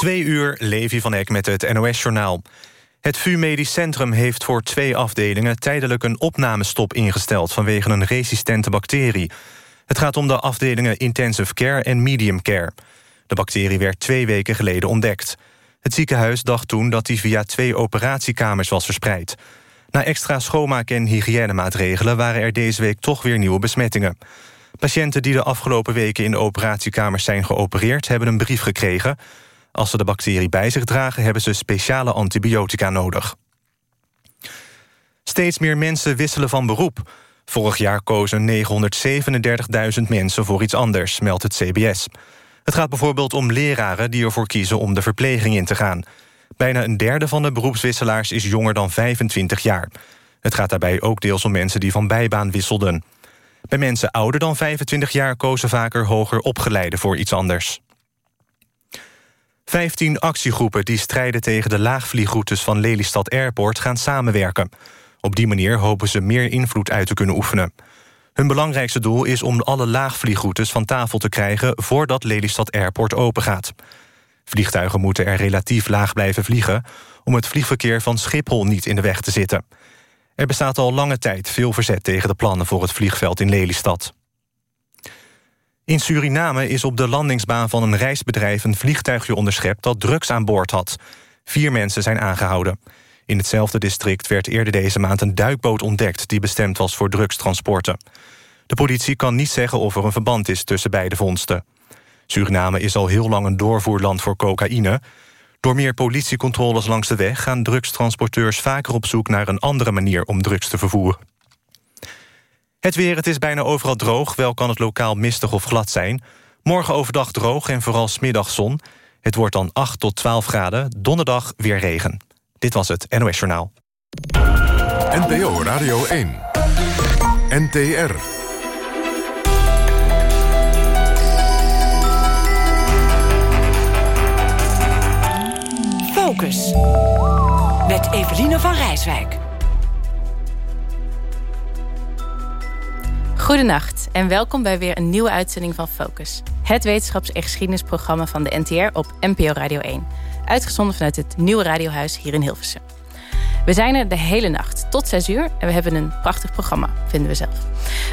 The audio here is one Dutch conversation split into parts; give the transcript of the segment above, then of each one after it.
Twee uur, Levi van Eck met het NOS-journaal. Het VU Medisch Centrum heeft voor twee afdelingen... tijdelijk een opnamestop ingesteld vanwege een resistente bacterie. Het gaat om de afdelingen Intensive Care en Medium Care. De bacterie werd twee weken geleden ontdekt. Het ziekenhuis dacht toen dat die via twee operatiekamers was verspreid. Na extra schoonmaak- en hygiënemaatregelen... waren er deze week toch weer nieuwe besmettingen. Patiënten die de afgelopen weken in de operatiekamers zijn geopereerd... hebben een brief gekregen. Als ze de bacterie bij zich dragen... hebben ze speciale antibiotica nodig. Steeds meer mensen wisselen van beroep. Vorig jaar kozen 937.000 mensen voor iets anders, meldt het CBS. Het gaat bijvoorbeeld om leraren die ervoor kiezen om de verpleging in te gaan. Bijna een derde van de beroepswisselaars is jonger dan 25 jaar. Het gaat daarbij ook deels om mensen die van bijbaan wisselden. Bij mensen ouder dan 25 jaar kozen vaker hoger opgeleiden voor iets anders. 15 actiegroepen die strijden tegen de laagvliegroutes van Lelystad Airport gaan samenwerken. Op die manier hopen ze meer invloed uit te kunnen oefenen. Hun belangrijkste doel is om alle laagvliegroutes van tafel te krijgen... voordat Lelystad Airport opengaat. Vliegtuigen moeten er relatief laag blijven vliegen... om het vliegverkeer van Schiphol niet in de weg te zitten. Er bestaat al lange tijd veel verzet tegen de plannen... voor het vliegveld in Lelystad. In Suriname is op de landingsbaan van een reisbedrijf... een vliegtuigje onderschept dat drugs aan boord had. Vier mensen zijn aangehouden. In hetzelfde district werd eerder deze maand een duikboot ontdekt... die bestemd was voor drugstransporten. De politie kan niet zeggen of er een verband is tussen beide vondsten. Suriname is al heel lang een doorvoerland voor cocaïne. Door meer politiecontroles langs de weg... gaan drugstransporteurs vaker op zoek naar een andere manier om drugs te vervoeren. Het weer, het is bijna overal droog, wel kan het lokaal mistig of glad zijn. Morgen overdag droog en vooral smiddag zon. Het wordt dan 8 tot 12 graden, donderdag weer regen. Dit was het NOS Journaal. NPO Radio 1. NTR. Focus. Met Eveline van Rijswijk. Goedenacht en welkom bij weer een nieuwe uitzending van Focus. Het wetenschaps- en geschiedenisprogramma van de NTR op NPO Radio 1. Uitgezonden vanuit het nieuwe radiohuis hier in Hilversum. We zijn er de hele nacht, tot 6 uur. En we hebben een prachtig programma, vinden we zelf.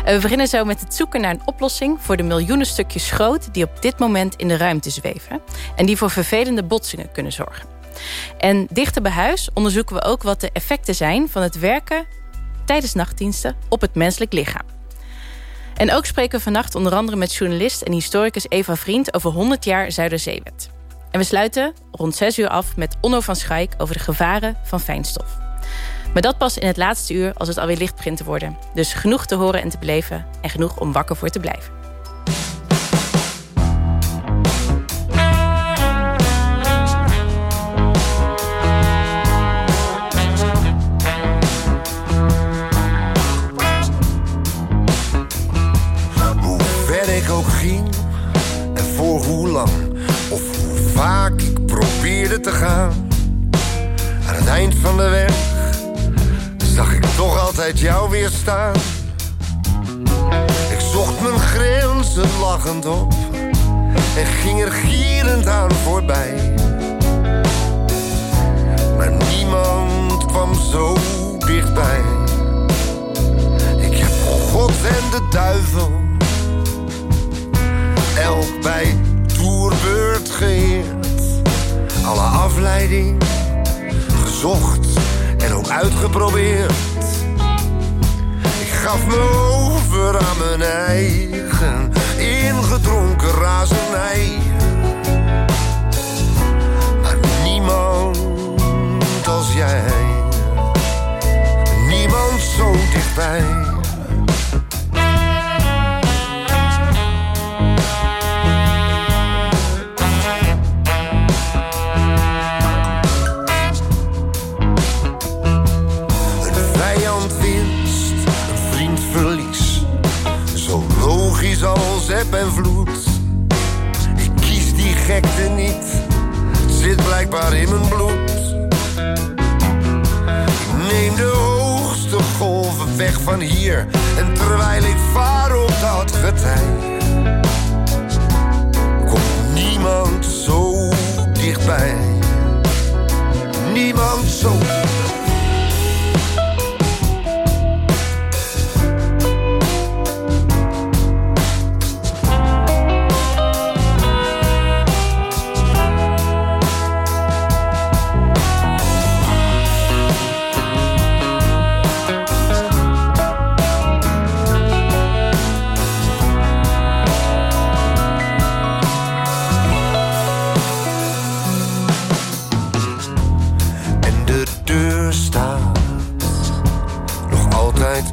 Eh, we beginnen zo met het zoeken naar een oplossing... voor de miljoenen stukjes schroot die op dit moment in de ruimte zweven... en die voor vervelende botsingen kunnen zorgen. En dichter bij huis onderzoeken we ook wat de effecten zijn... van het werken tijdens nachtdiensten op het menselijk lichaam. En ook spreken we vannacht onder andere met journalist en historicus Eva Vriend... over 100 jaar Zuiderzeewet. En we sluiten rond 6 uur af met Onno van Schaik... over de gevaren van fijnstof. Maar dat pas in het laatste uur als het alweer licht begint te worden. Dus genoeg te horen en te beleven en genoeg om wakker voor te blijven. Aan het eind van de weg zag ik toch altijd jou weer staan. Ik zocht mijn grenzen lachend op en ging er gierend aan voorbij.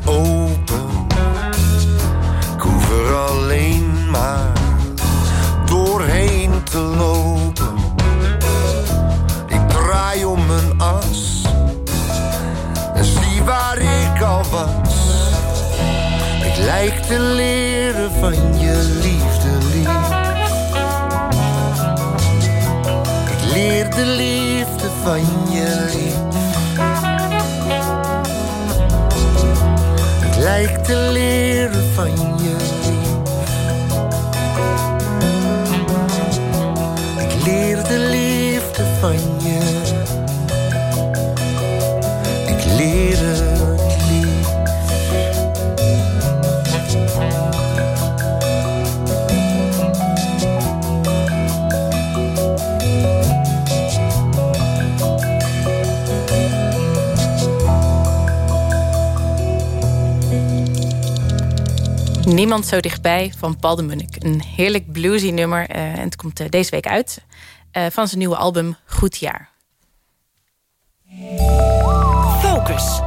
open. Ik hoef er alleen maar doorheen te lopen. Ik draai om mijn as en zie waar ik al was. Ik lijk te leren van je liefde, lief. Ik leer de liefde van je lief. Lijkt te leren van je Niemand zo dichtbij van Paul de Munnik. Een heerlijk bluesy nummer. eh, en het komt eh, deze week uit. eh, van zijn nieuwe album Goed Jaar. Focus.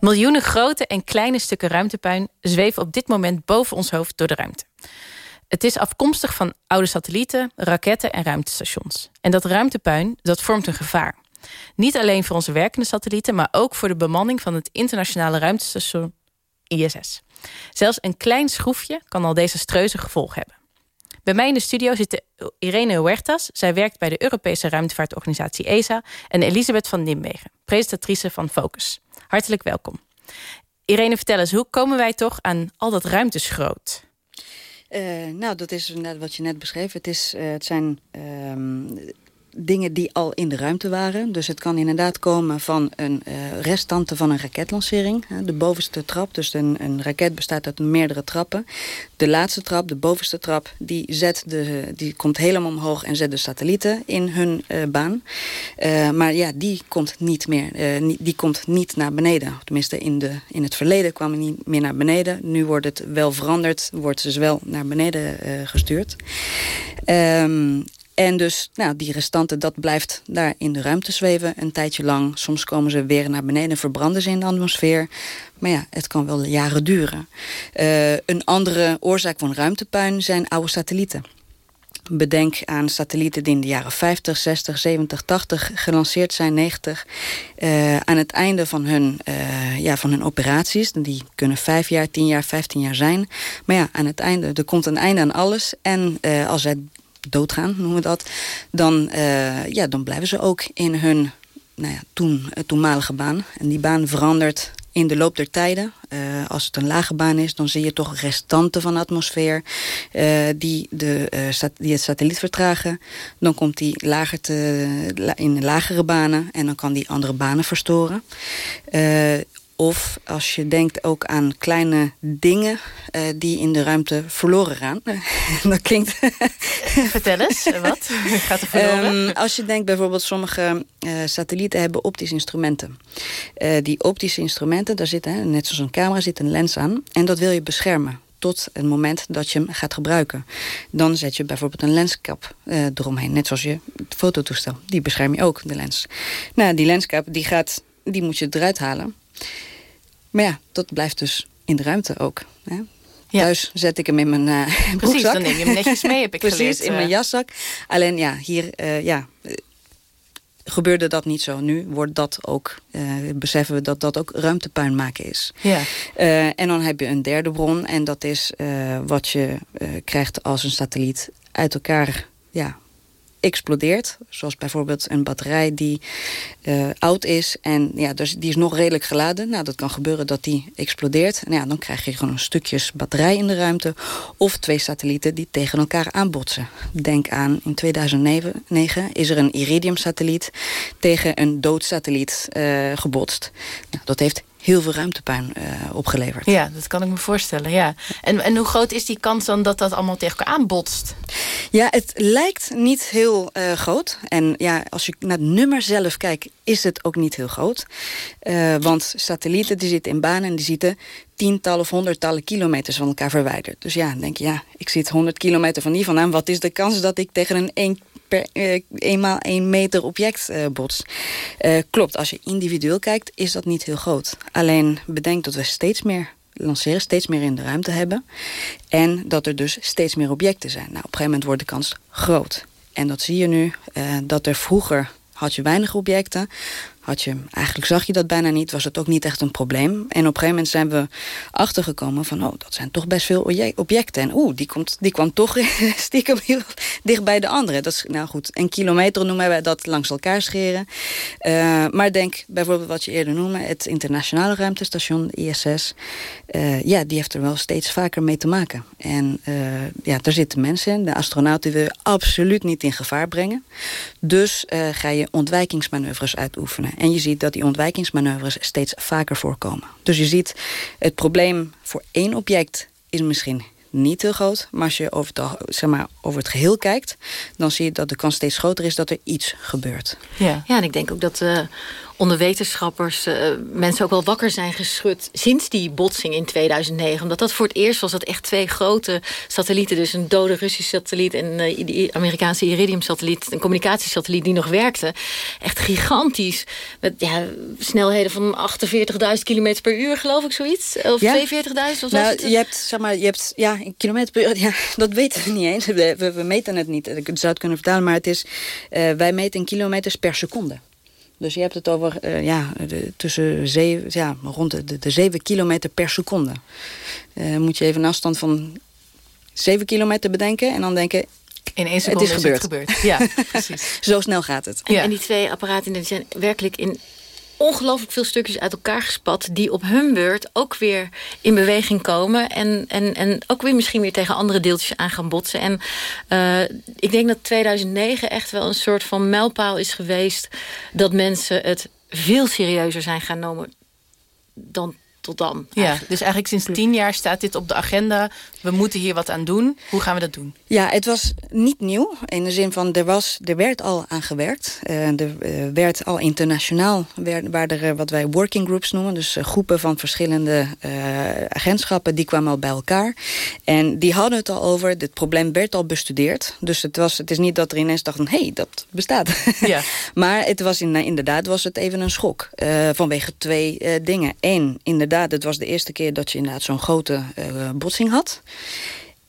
Miljoenen grote en kleine stukken ruimtepuin zweven op dit moment boven ons hoofd door de ruimte. Het is afkomstig van oude satellieten, raketten en ruimtestations. En dat ruimtepuin dat vormt een gevaar. Niet alleen voor onze werkende satellieten, maar ook voor de bemanning van het internationale ruimtestation ISS. Zelfs een klein schroefje kan al desastreuze gevolgen hebben. Bij mij in de studio zitten Irene Huertas. Zij werkt bij de Europese ruimtevaartorganisatie ESA. En Elisabeth van Nimwegen, presentatrice van Focus. Hartelijk welkom. Irene, vertel eens, hoe komen wij toch aan al dat ruimteschroot? Eh, nou, dat is net wat je net beschreef. Het, is, eh, het zijn ehm, dingen die al in de ruimte waren. Dus het kan inderdaad komen van een uh, restante van een raketlancering. De bovenste trap, dus een, een raket bestaat uit meerdere trappen. De laatste trap, de bovenste trap, die, zet de, die komt helemaal omhoog... en zet de satellieten in hun uh, baan. Uh, maar ja, die komt niet meer, die komt niet naar beneden. Tenminste, in, de, in het verleden kwam hij niet meer naar beneden. Nu wordt het wel veranderd, wordt ze dus wel naar beneden gestuurd. Um, en dus nou, die restanten, dat blijft daar in de ruimte zweven een tijdje lang. Soms komen ze weer naar beneden, verbranden ze in de atmosfeer. Maar ja, het kan wel jaren duren. Uh, een andere oorzaak van ruimtepuin zijn oude satellieten. Bedenk aan satellieten die in de jaren 50, 60, 70, 80 gelanceerd zijn, 90. Uh, aan het einde van hun, uh, ja, van hun operaties, die kunnen 5 jaar, 10 jaar, 15 jaar zijn. Maar ja, aan het einde, er komt een einde aan alles. En als zij doodgaan, noemen we dat... dan, uh, ja, dan blijven ze ook in hun nou ja, toen, toenmalige baan. En die baan verandert in de loop der tijden. Uh, als het een lage baan is, dan zie je toch restanten van de atmosfeer... Die, de, die het satelliet vertragen. Dan komt die lager te, in lagere banen en dan kan die andere banen verstoren. Of als je denkt ook aan kleine dingen uh, die in de ruimte verloren gaan. dat klinkt... Vertel eens, wat gaat er verloren? Um, als je denkt bijvoorbeeld sommige uh, satellieten hebben optische instrumenten. Uh, die optische instrumenten, daar zit, hè, net zoals een camera, zit een lens aan. En dat wil je beschermen tot het moment dat je hem gaat gebruiken. Dan zet je bijvoorbeeld een lenskap eromheen. Net zoals je fototoestel. Die bescherm je ook, de lens. Nou, die lenskap die gaat, die moet je eruit halen. Maar ja, dat blijft dus in de ruimte ook. Hè? Ja. Thuis zet ik hem in mijn uh, Precies, broekzak. dan neem je hem netjes mee, heb ik Precies, geleerd. in mijn jaszak. Alleen ja, hier uh, ja, gebeurde dat niet zo. Nu wordt dat ook, uh, beseffen we dat dat ook ruimtepuin maken is. Ja. Uh, en dan heb je een derde bron. En dat is wat je krijgt als een satelliet uit elkaar ja, explodeert. Zoals bijvoorbeeld een batterij die uh, oud is en ja, dus die is nog redelijk geladen. Nou, dat kan gebeuren dat die explodeert. En ja, dan krijg je gewoon stukjes batterij in de ruimte. Of twee satellieten die tegen elkaar aanbotsen. Denk aan, in 2009 is er een Iridium-satelliet tegen een doodsatelliet uh, gebotst. Nou, dat heeft heel veel ruimtepuin uh, opgeleverd. Ja, dat kan ik me voorstellen, ja. En, en hoe groot is die kans dan dat dat allemaal tegen elkaar aanbotst? Ja, het lijkt niet heel uh, groot. En ja, als je naar het nummer zelf kijkt, is het ook niet heel groot. Uh, want satellieten die zitten in banen en die zitten tientallen of honderdtallen kilometers van elkaar verwijderd. Dus ja, dan denk je, ja, ik zit 100 kilometer van hier vandaan. Wat is de kans dat ik tegen een 1 per uh, eenmaal 1 meter object uh, bots? Uh, klopt, als je individueel kijkt, is dat niet heel groot. Alleen bedenk dat we steeds meer lanceren, steeds meer in de ruimte hebben. En dat er dus steeds meer objecten zijn. Nou, op een gegeven moment wordt de kans groot. En dat zie je nu, dat er vroeger had je weinig objecten. Had je, eigenlijk zag je dat bijna niet, was het ook niet echt een probleem. En op een gegeven moment zijn we achtergekomen van, oh, dat zijn toch best veel objecten. En oeh, die, komt, die kwam toch stiekem heel dicht bij de andere. Dat is, nou goed, een kilometer noemen wij dat langs elkaar scheren. Uh, maar denk bijvoorbeeld wat je eerder noemde, het internationale ruimtestation, ISS. Uh, ja, die heeft er wel steeds vaker mee te maken. En uh, ja, daar zitten mensen in. De astronauten wil je absoluut niet in gevaar brengen. Dus ga je ontwijkingsmanoeuvres uitoefenen. En je ziet dat die ontwijkingsmanoeuvres steeds vaker voorkomen. Dus je ziet, het probleem voor één object is misschien niet heel groot. Maar als je over het, zeg maar, over het geheel kijkt... dan zie je dat de kans steeds groter is dat er iets gebeurt. Ja, ja en ik denk ook dat... Uh, onder wetenschappers uh, mensen ook wel wakker zijn geschud... sinds die botsing in 2009. Omdat dat voor het eerst was dat echt twee grote satellieten... dus een dode Russische satelliet en uh, die Amerikaanse Iridium-satelliet... een communicatiesatelliet die nog werkte. Echt gigantisch. Met ja, snelheden van 48.000 km per uur, geloof ik, zoiets. Of ja? 42.000, of nou, Je hebt, zeg maar, je hebt ja, in kilometer per uur... Ja, dat weten we niet eens. We, we, we meten het niet. Ik zou het kunnen vertalen, maar het is... Uh, wij meten in kilometers per seconde. Dus je hebt het over uh, ja, de, tussen zeven, ja, rond de, de, 7 kilometer per seconde. Uh, moet je even een afstand van 7 kilometer bedenken en dan denken... In één seconde het is gebeurd. Het gebeurd. Ja, precies. Zo snel gaat het. En, ja. en die twee apparaten die zijn werkelijk in ongelooflijk veel stukjes uit elkaar gespat... die op hun beurt ook weer in beweging komen... en, en, en ook weer misschien weer tegen andere deeltjes aan gaan botsen. En uh, ik denk dat 2009 echt wel een soort van mijlpaal is geweest... dat mensen het veel serieuzer zijn gaan nemen dan tot dan. Ja, dus eigenlijk sinds tien jaar staat dit op de agenda. We moeten hier wat aan doen. Hoe gaan we dat doen? Ja, het was niet nieuw. In de zin van, er, was, er werd al aan gewerkt. Uh, er uh, werd al internationaal, werd, waren er wat wij working groups noemen. Dus uh, groepen van verschillende agentschappen, die kwamen al bij elkaar. En die hadden het al over, dit probleem werd al bestudeerd. Dus het, was, het is niet dat er ineens dachten, hé, hey, dat bestaat. Ja. maar het was in, inderdaad was het even een schok. vanwege twee dingen. Eén, inderdaad inderdaad, het was de eerste keer dat je inderdaad zo'n grote uh, botsing had.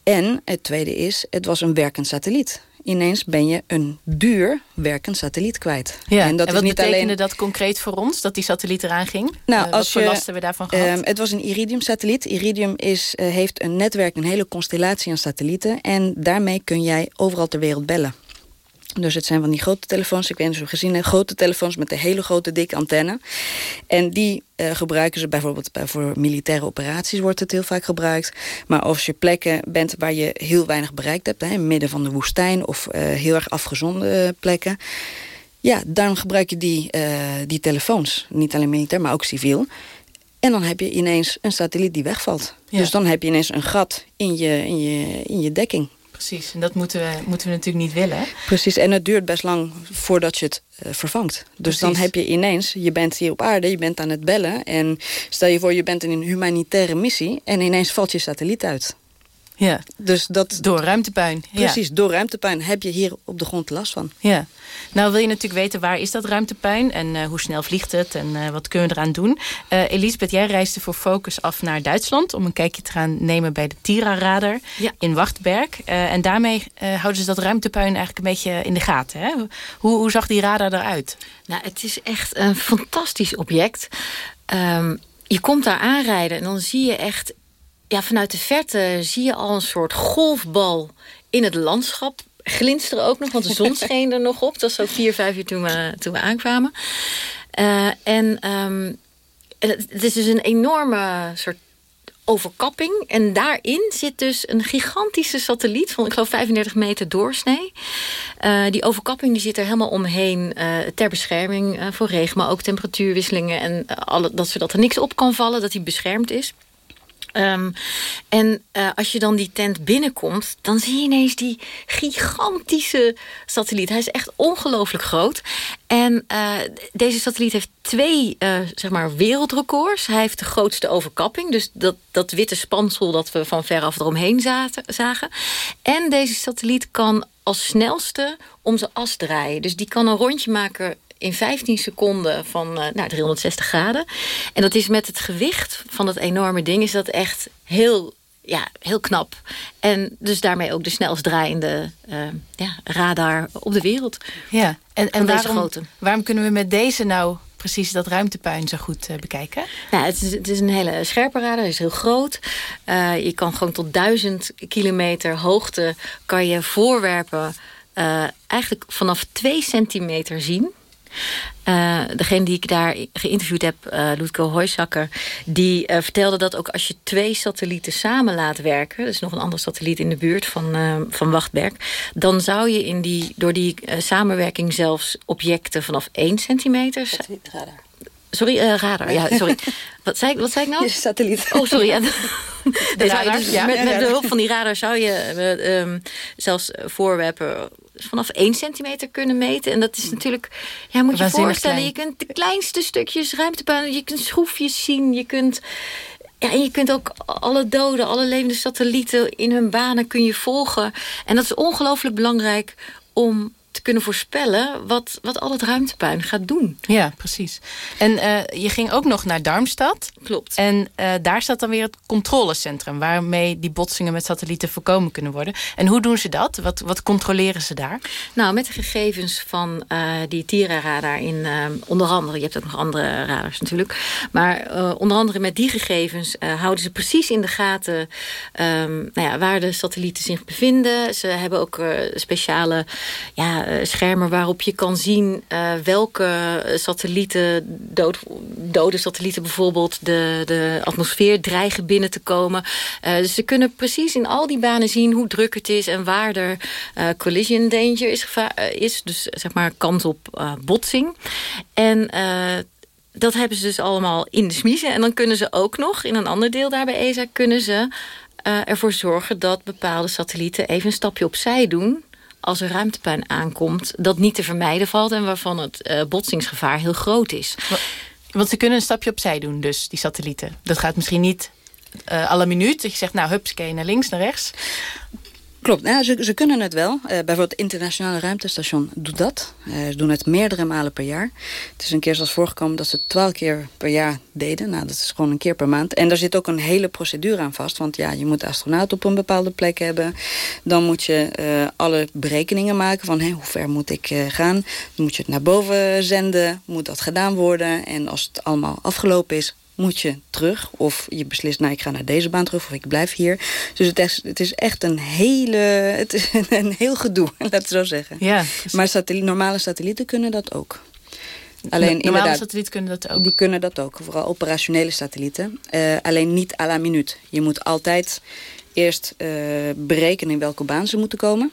En het tweede is, het was een werkend satelliet. Ineens ben je een duur werkend satelliet kwijt. Ja. En, dat en wat is niet betekende alleen... dat concreet voor ons, dat die satelliet eraan ging? Nou, uh, als wat je, lasten we daarvan gehad? Um, het was een Iridium-satelliet. Iridium is, uh, heeft een netwerk, een hele constellatie aan satellieten. En daarmee kun jij overal ter wereld bellen. Dus het zijn van die grote telefoons. Ik weet niet of je gezien hebt. Grote telefoons met een hele grote dikke antenne. En die uh, gebruiken ze bijvoorbeeld bij, voor militaire operaties wordt het heel vaak gebruikt. Maar als je plekken bent waar je heel weinig bereikt hebt. Hè, midden van de woestijn of uh, heel erg afgezonde plekken. Ja, daarom gebruik je die, die telefoons. Niet alleen militair, maar ook civiel. En dan heb je ineens een satelliet die wegvalt. Ja. Dus dan heb je ineens een gat in je, in je, in je dekking. Precies, en dat moeten we, moeten we natuurlijk niet willen. Precies, en het duurt best lang voordat je het uh, vervangt. Dus Precies. dan heb je ineens, je bent hier op aarde, je bent aan het bellen... en stel je voor, je bent in een humanitaire missie... en ineens valt je satelliet uit. Ja, dus dat, door ruimtepuin. Precies, door ruimtepuin heb je hier op de grond last van. Ja, nou wil je natuurlijk weten waar is dat ruimtepuin... en uh, hoe snel vliegt het en uh, wat kunnen we eraan doen. Uh, Elisabeth, jij reisde voor Focus af naar Duitsland... om een kijkje te gaan nemen bij de Tira-radar ja. in Wachtberg. en daarmee houden ze dat ruimtepuin eigenlijk een beetje in de gaten. Hè? Hoe, hoe zag die radar eruit? Nou, het is echt een fantastisch object... Um, je komt daar aanrijden en dan zie je echt ja, vanuit de verte zie je al een soort golfbal in het landschap. Glinsteren ook nog, want de zon scheen er nog op. Dat was zo vier, vijf uur toen we, toen we aankwamen. Uh, en um, het is dus een enorme soort overkapping. En daarin zit dus een gigantische satelliet van, ik geloof, 35 meter doorsnee. Uh, die overkapping die zit er helemaal omheen uh, ter bescherming voor regen, maar ook temperatuurwisselingen en alle, dat zodat er niks op kan vallen, dat hij beschermd is. Um, en uh, als je dan die tent binnenkomt, dan zie je ineens die gigantische satelliet. Hij is echt ongelooflijk groot. En uh, deze satelliet heeft twee uh, zeg maar wereldrecords. Hij heeft de grootste overkapping. Dus dat, dat witte spansel dat we van veraf eromheen zaten, zagen. En deze satelliet kan als snelste om zijn as draaien. Dus die kan een rondje maken in 15 seconden van uh, nou, 360 graden. En dat is met het gewicht van dat enorme ding... is dat echt heel, ja, heel knap. En dus daarmee ook de snelst draaiende uh, ja, radar op de wereld. Ja, en, en waarom, waarom kunnen we met deze nou precies dat ruimtepuin zo goed bekijken? Nou, het, is, het is een hele scherpe radar. Is heel groot. je kan gewoon tot duizend kilometer hoogte... kan je voorwerpen eigenlijk vanaf twee centimeter zien. Uh, degene die ik daar geïnterviewd heb, uh, Ludko Hooisakker... die uh, vertelde dat ook als je twee satellieten samen laat werken... er is nog een andere satelliet in de buurt van, van Wachtberg... dan zou je in die, door die samenwerking zelfs objecten vanaf 1 centimeter... Radar. Sorry, radar. Ja, sorry. wat, zei, wat zei ik nou? Je satelliet. Oh, sorry. Ja. dus ja. met, met behulp van die radar zou je um, zelfs voorwerpen vanaf 1 centimeter kunnen meten. En dat is natuurlijk, ja, moet je voorstellen, je kunt de kleinste stukjes ruimtepuin, je kunt schroefjes zien, je kunt... Ja, en je kunt ook alle doden, alle levende satellieten in hun banen kun je volgen. En dat is ongelooflijk belangrijk om te kunnen voorspellen wat, wat al het ruimtepuin gaat doen. Ja, precies. En uh, je ging ook nog naar Darmstad. Klopt. En uh, daar staat dan weer het controlecentrum... waarmee die botsingen met satellieten voorkomen kunnen worden. En hoe doen ze dat? Wat, wat controleren ze daar? Nou, met de gegevens van uh, die TIRA-radar in onder andere... je hebt ook nog andere radars natuurlijk... maar onder andere met die gegevens houden ze precies in de gaten... Um, nou ja, waar de satellieten zich bevinden. Ze hebben ook speciale... Ja, eh, schermen waarop je kan zien uh, welke satellieten, dood, dode satellieten bijvoorbeeld, de, de atmosfeer dreigen binnen te komen. Uh, dus ze kunnen precies in al die banen zien hoe druk het is en waar er collision danger is, is. Dus zeg maar kans op botsing. En dat hebben ze dus allemaal in de smiezen. En dan kunnen ze ook nog, in een ander deel daar bij ESA... kunnen ze ervoor zorgen dat bepaalde satellieten even een stapje opzij doen als er ruimtepuin aankomt... dat niet te vermijden valt en waarvan het uh, botsingsgevaar heel groot is. Want ze kunnen een stapje opzij doen, dus, die satellieten. Dat gaat misschien niet uh, alle minuut. Dat je zegt, nou, hupsakee, naar links, naar rechts. Klopt, ja, ze, ze kunnen het wel. Uh, bijvoorbeeld het internationale ruimtestation doet dat. Uh, ze doen het meerdere malen per jaar. Het is een keer zoals voorgekomen dat ze twaalf keer per jaar deden. Nou, dat is gewoon een keer per maand. En daar zit ook een hele procedure aan vast. Want ja, je moet astronauten op een bepaalde plek hebben. Dan moet je uh, alle berekeningen maken van hoe ver moet ik gaan. Dan moet je het naar boven zenden. Moet dat gedaan worden. En als het allemaal afgelopen is, moet je terug. Of je beslist, nou ik ga naar deze baan terug of ik blijf hier. Dus het is, het is echt een hele, het is een heel gedoe, laat het zo zeggen. Ja, maar satelliet, normale satellieten kunnen dat ook. Alleen normale satellieten kunnen dat ook? Die kunnen dat ook, vooral operationele satellieten. Uh, alleen niet à la minuut. Je moet altijd eerst uh, berekenen in welke baan ze moeten komen.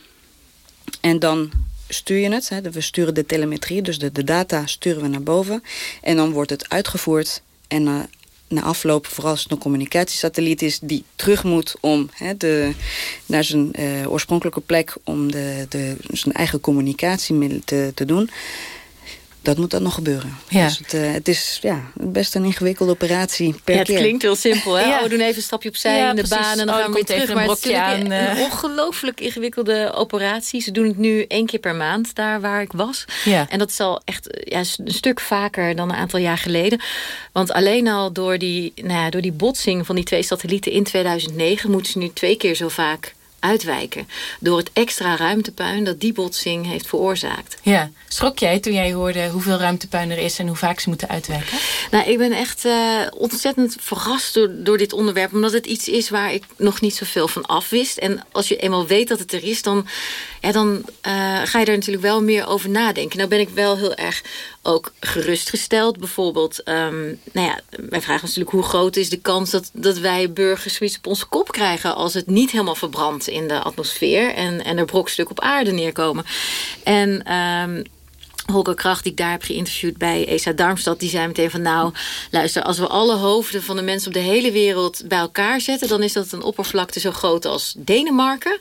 En dan stuur je het. Hè. We sturen de telemetrie, dus de, de data sturen we naar boven. En dan wordt het uitgevoerd en uh, na afloop, vooral als het een communicatiesatelliet is... die terug moet om hè, de, naar zijn uh, oorspronkelijke plek... om de, de, zijn eigen communicatiemiddel te, te doen dat moet dan nog gebeuren. Ja. Dus het, uh, het, is ja, best een ingewikkelde operatie per ja, het keer. klinkt heel simpel. Hè? Ja. Oh, we doen even een stapje opzij ja, in de precies. baan en dan oh, gaan we weer terug. Maar het is aan, een, een ongelooflijk ingewikkelde operatie. Ze doen het nu één keer per maand, daar waar ik was. Ja. En dat is al echt ja, een stuk vaker dan een aantal jaar geleden. Want alleen al door die, nou ja, door die botsing van die twee satellieten in 2009... moeten ze nu twee keer zo vaak uitwijken. Door het extra ruimtepuin dat die botsing heeft veroorzaakt. Ja. Schrok jij toen jij hoorde hoeveel ruimtepuin er is... en hoe vaak ze moeten uitwijken? Nou, ik ben echt uh, ontzettend verrast door, door dit onderwerp... omdat het iets is waar ik nog niet zoveel van afwist. En als je eenmaal weet dat het er is... dan, ja, dan uh, ga je er natuurlijk wel meer over nadenken. Nou ben ik wel heel erg ook gerustgesteld. Bijvoorbeeld, um, nou ja, wij vragen natuurlijk... hoe groot is de kans dat, dat wij burgers zoiets op onze kop krijgen... als het niet helemaal verbrandt in de atmosfeer... en, en er brokstuk op aarde neerkomen. En... Um, Holger Kracht, die ik daar heb geïnterviewd bij ESA Darmstad... die zei meteen van nou, luister, als we alle hoofden van de mensen op de hele wereld bij elkaar zetten... dan is dat een oppervlakte zo groot als Denemarken.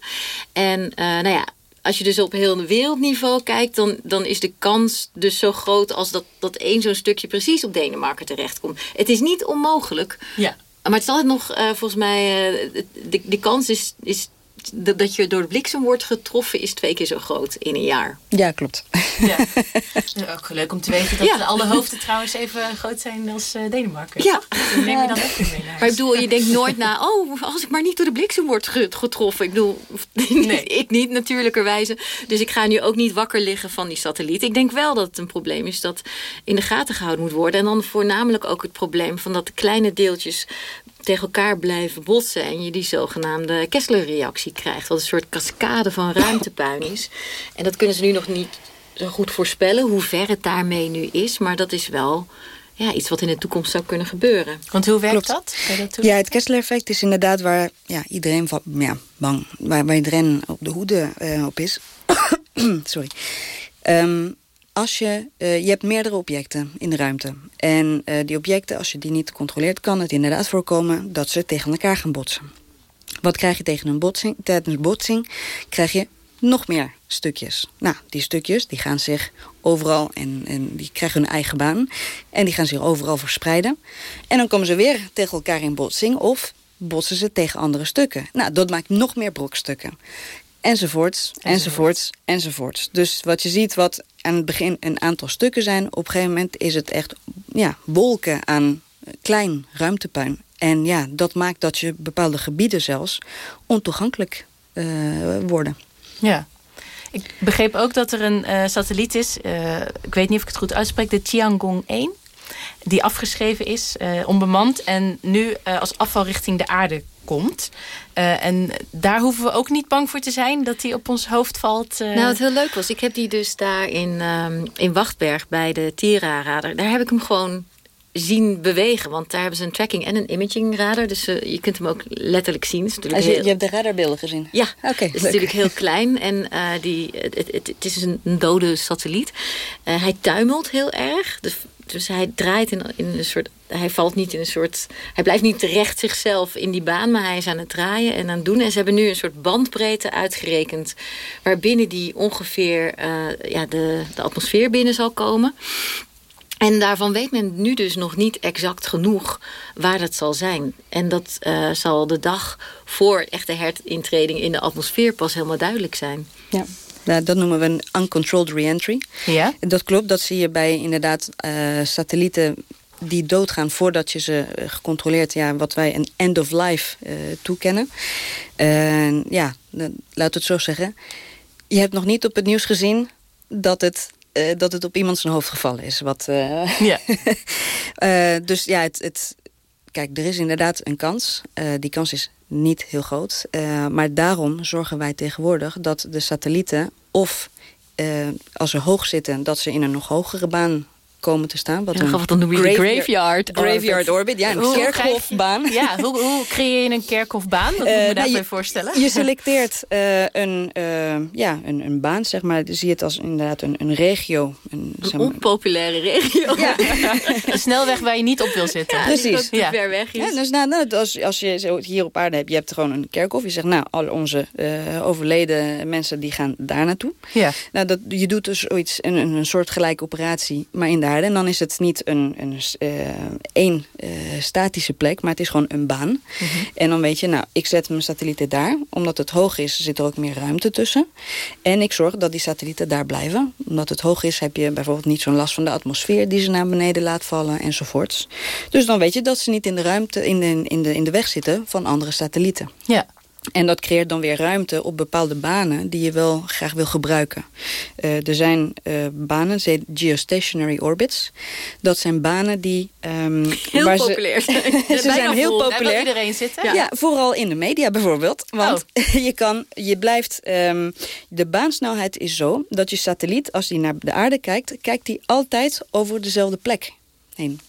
En uh, nou ja, als je dus op heel wereldniveau kijkt... Dan, dan is de kans dus zo groot als dat, dat één zo'n stukje precies op Denemarken terechtkomt. Het is niet onmogelijk. Ja. Maar het is altijd nog, uh, volgens mij, uh, de, de kans is, is dat je door de bliksem wordt getroffen is twee keer zo groot in een jaar. Ja, klopt. Ja. ook leuk om te weten dat ja. alle hoofden trouwens even groot zijn als uh, Denemarken. Ja. Neem je dan ook mee naar Maar ik bedoel, je denkt nooit na, oh, als ik maar niet door de bliksem word getroffen. Ik bedoel, nee. ik niet natuurlijkerwijze. Dus ik ga nu ook niet wakker liggen van die satelliet. Ik denk wel dat het een probleem is dat in de gaten gehouden moet worden. En dan voornamelijk ook het probleem van dat de kleine deeltjes tegen elkaar blijven botsen... en je die zogenaamde Kessler-reactie krijgt. Wat een soort cascade van ruimtepuin is. En dat kunnen ze nu nog niet zo goed voorspellen... hoe ver het daarmee nu is. Maar dat is wel ja, iets wat in de toekomst zou kunnen gebeuren. Want hoe werkt dat? ja, het Kessler-effect is inderdaad waar ja, iedereen van, ja, bang... waar, waar iedereen op de hoede uh, op is. Sorry. Um, als je, uh, je hebt meerdere objecten in de ruimte. En uh, die objecten, als je die niet controleert... kan het inderdaad voorkomen dat ze tegen elkaar gaan botsen. Wat krijg je tegen een botsing? Tijdens botsing krijg je nog meer stukjes. Nou, die stukjes die gaan zich overal en, en die krijgen hun eigen baan. En die gaan zich overal verspreiden. En dan komen ze weer tegen elkaar in botsing of botsen ze tegen andere stukken. Nou, dat maakt nog meer brokstukken enzovoorts, enzovoorts, enzovoorts. Dus wat je ziet, wat aan het begin een aantal stukken zijn... op een gegeven moment is het echt ja, wolken aan klein ruimtepuin. En ja, dat maakt dat je bepaalde gebieden zelfs ontoegankelijk uh, worden. Ja. Ik begreep ook dat er een uh, satelliet is, uh, ik weet niet of ik het goed uitspreek, de Tiangong 1 die afgeschreven is, onbemand... en nu als afval richting de aarde komt. Uh, en daar hoeven we ook niet bang voor te zijn dat die op ons hoofd valt. Nou, wat heel leuk was, ik heb die dus daar in, um, in Wachtberg bij de Tira-radar. Daar heb ik hem gewoon zien bewegen. Want daar hebben ze een tracking en een imaging radar. Dus uh, je kunt hem ook letterlijk zien. Dus je, heel... je, hebt de radarbeelden gezien? Ja, oké. Okay, het is natuurlijk heel klein. En uh, die, het, het, het, is een, een dode satelliet. Uh, hij tuimelt heel erg. Dus dus hij draait in, in een soort... Hij valt niet in een soort... Hij blijft niet recht zichzelf in die baan, maar hij is aan het draaien en aan het doen. En ze hebben nu een soort bandbreedte uitgerekend... waarbinnen die ongeveer uh, ja, de, de atmosfeer binnen zal komen. En daarvan weet men nu dus nog niet exact genoeg waar dat zal zijn. En dat uh, zal de dag voor echte herintreding in de atmosfeer pas helemaal duidelijk zijn. Ja. Nou, dat noemen we een uncontrolled reentry. Ja? Dat klopt, dat zie je bij inderdaad uh, satellieten die doodgaan voordat je ze uh, gecontroleerd... Ja, wat wij een end-of-life uh, toekennen. ja, laat het zo zeggen. Je hebt nog niet op het nieuws gezien dat het dat het op iemand zijn hoofd gevallen is. Wat, uh, ja. uh, dus ja, het, het, kijk, er is inderdaad een kans. Uh, die kans is niet heel groot. Uh, maar daarom zorgen wij tegenwoordig dat de satellieten... of uh, als ze hoog zitten, dat ze in een nog hogere baan komen te staan. Wat, ja, wat dan noem je graveyard, graveyard orbit. Graveyard orbit, ja, een kerkhofbaan. Ja, hoe, hoe creëer je een kerkhofbaan? Wat uh, moet je daarbij nou, voorstellen? Je selecteert uh, een, uh, ja, een, een baan, zeg maar. Zie het als inderdaad een, een regio. Een, een onpopulaire regio. Ja. een snelweg waar je niet op wil zitten. Ja, Precies. Ja. ver weg is. Ja, dus nou, nou, als, als je hier op aarde hebt, je hebt gewoon een kerkhof. Je zegt, nou, al onze overleden mensen die gaan daar naartoe. Ja. Nou, dat, je doet dus zoiets, een, een soort gelijke operatie, maar in de aarde. En dan is het niet een, een uh, één uh, statische plek, maar het is gewoon een baan. Mm -hmm. En dan weet je, nou, ik zet mijn satellieten daar. Omdat het hoog is, zit er ook meer ruimte tussen. En ik zorg dat die satellieten daar blijven. Omdat het hoog is, heb je bijvoorbeeld niet zo'n last van de atmosfeer... die ze naar beneden laat vallen enzovoorts. Dus dan weet je dat ze niet in de ruimte, in de, in de, in de weg zitten van andere satellieten. Ja. En dat creëert dan weer ruimte op bepaalde banen die je wel graag wil gebruiken. Uh, er zijn uh, banen, geostationary orbits. Dat zijn banen die... Um, heel waar populair ze, ze zijn heel populair. iedereen zitten. Ja. ja. vooral in de media bijvoorbeeld. Want oh. je, kan, je blijft... Um, de baansnelheid is zo dat je satelliet, als die naar de aarde kijkt... kijkt die altijd over dezelfde plek heen.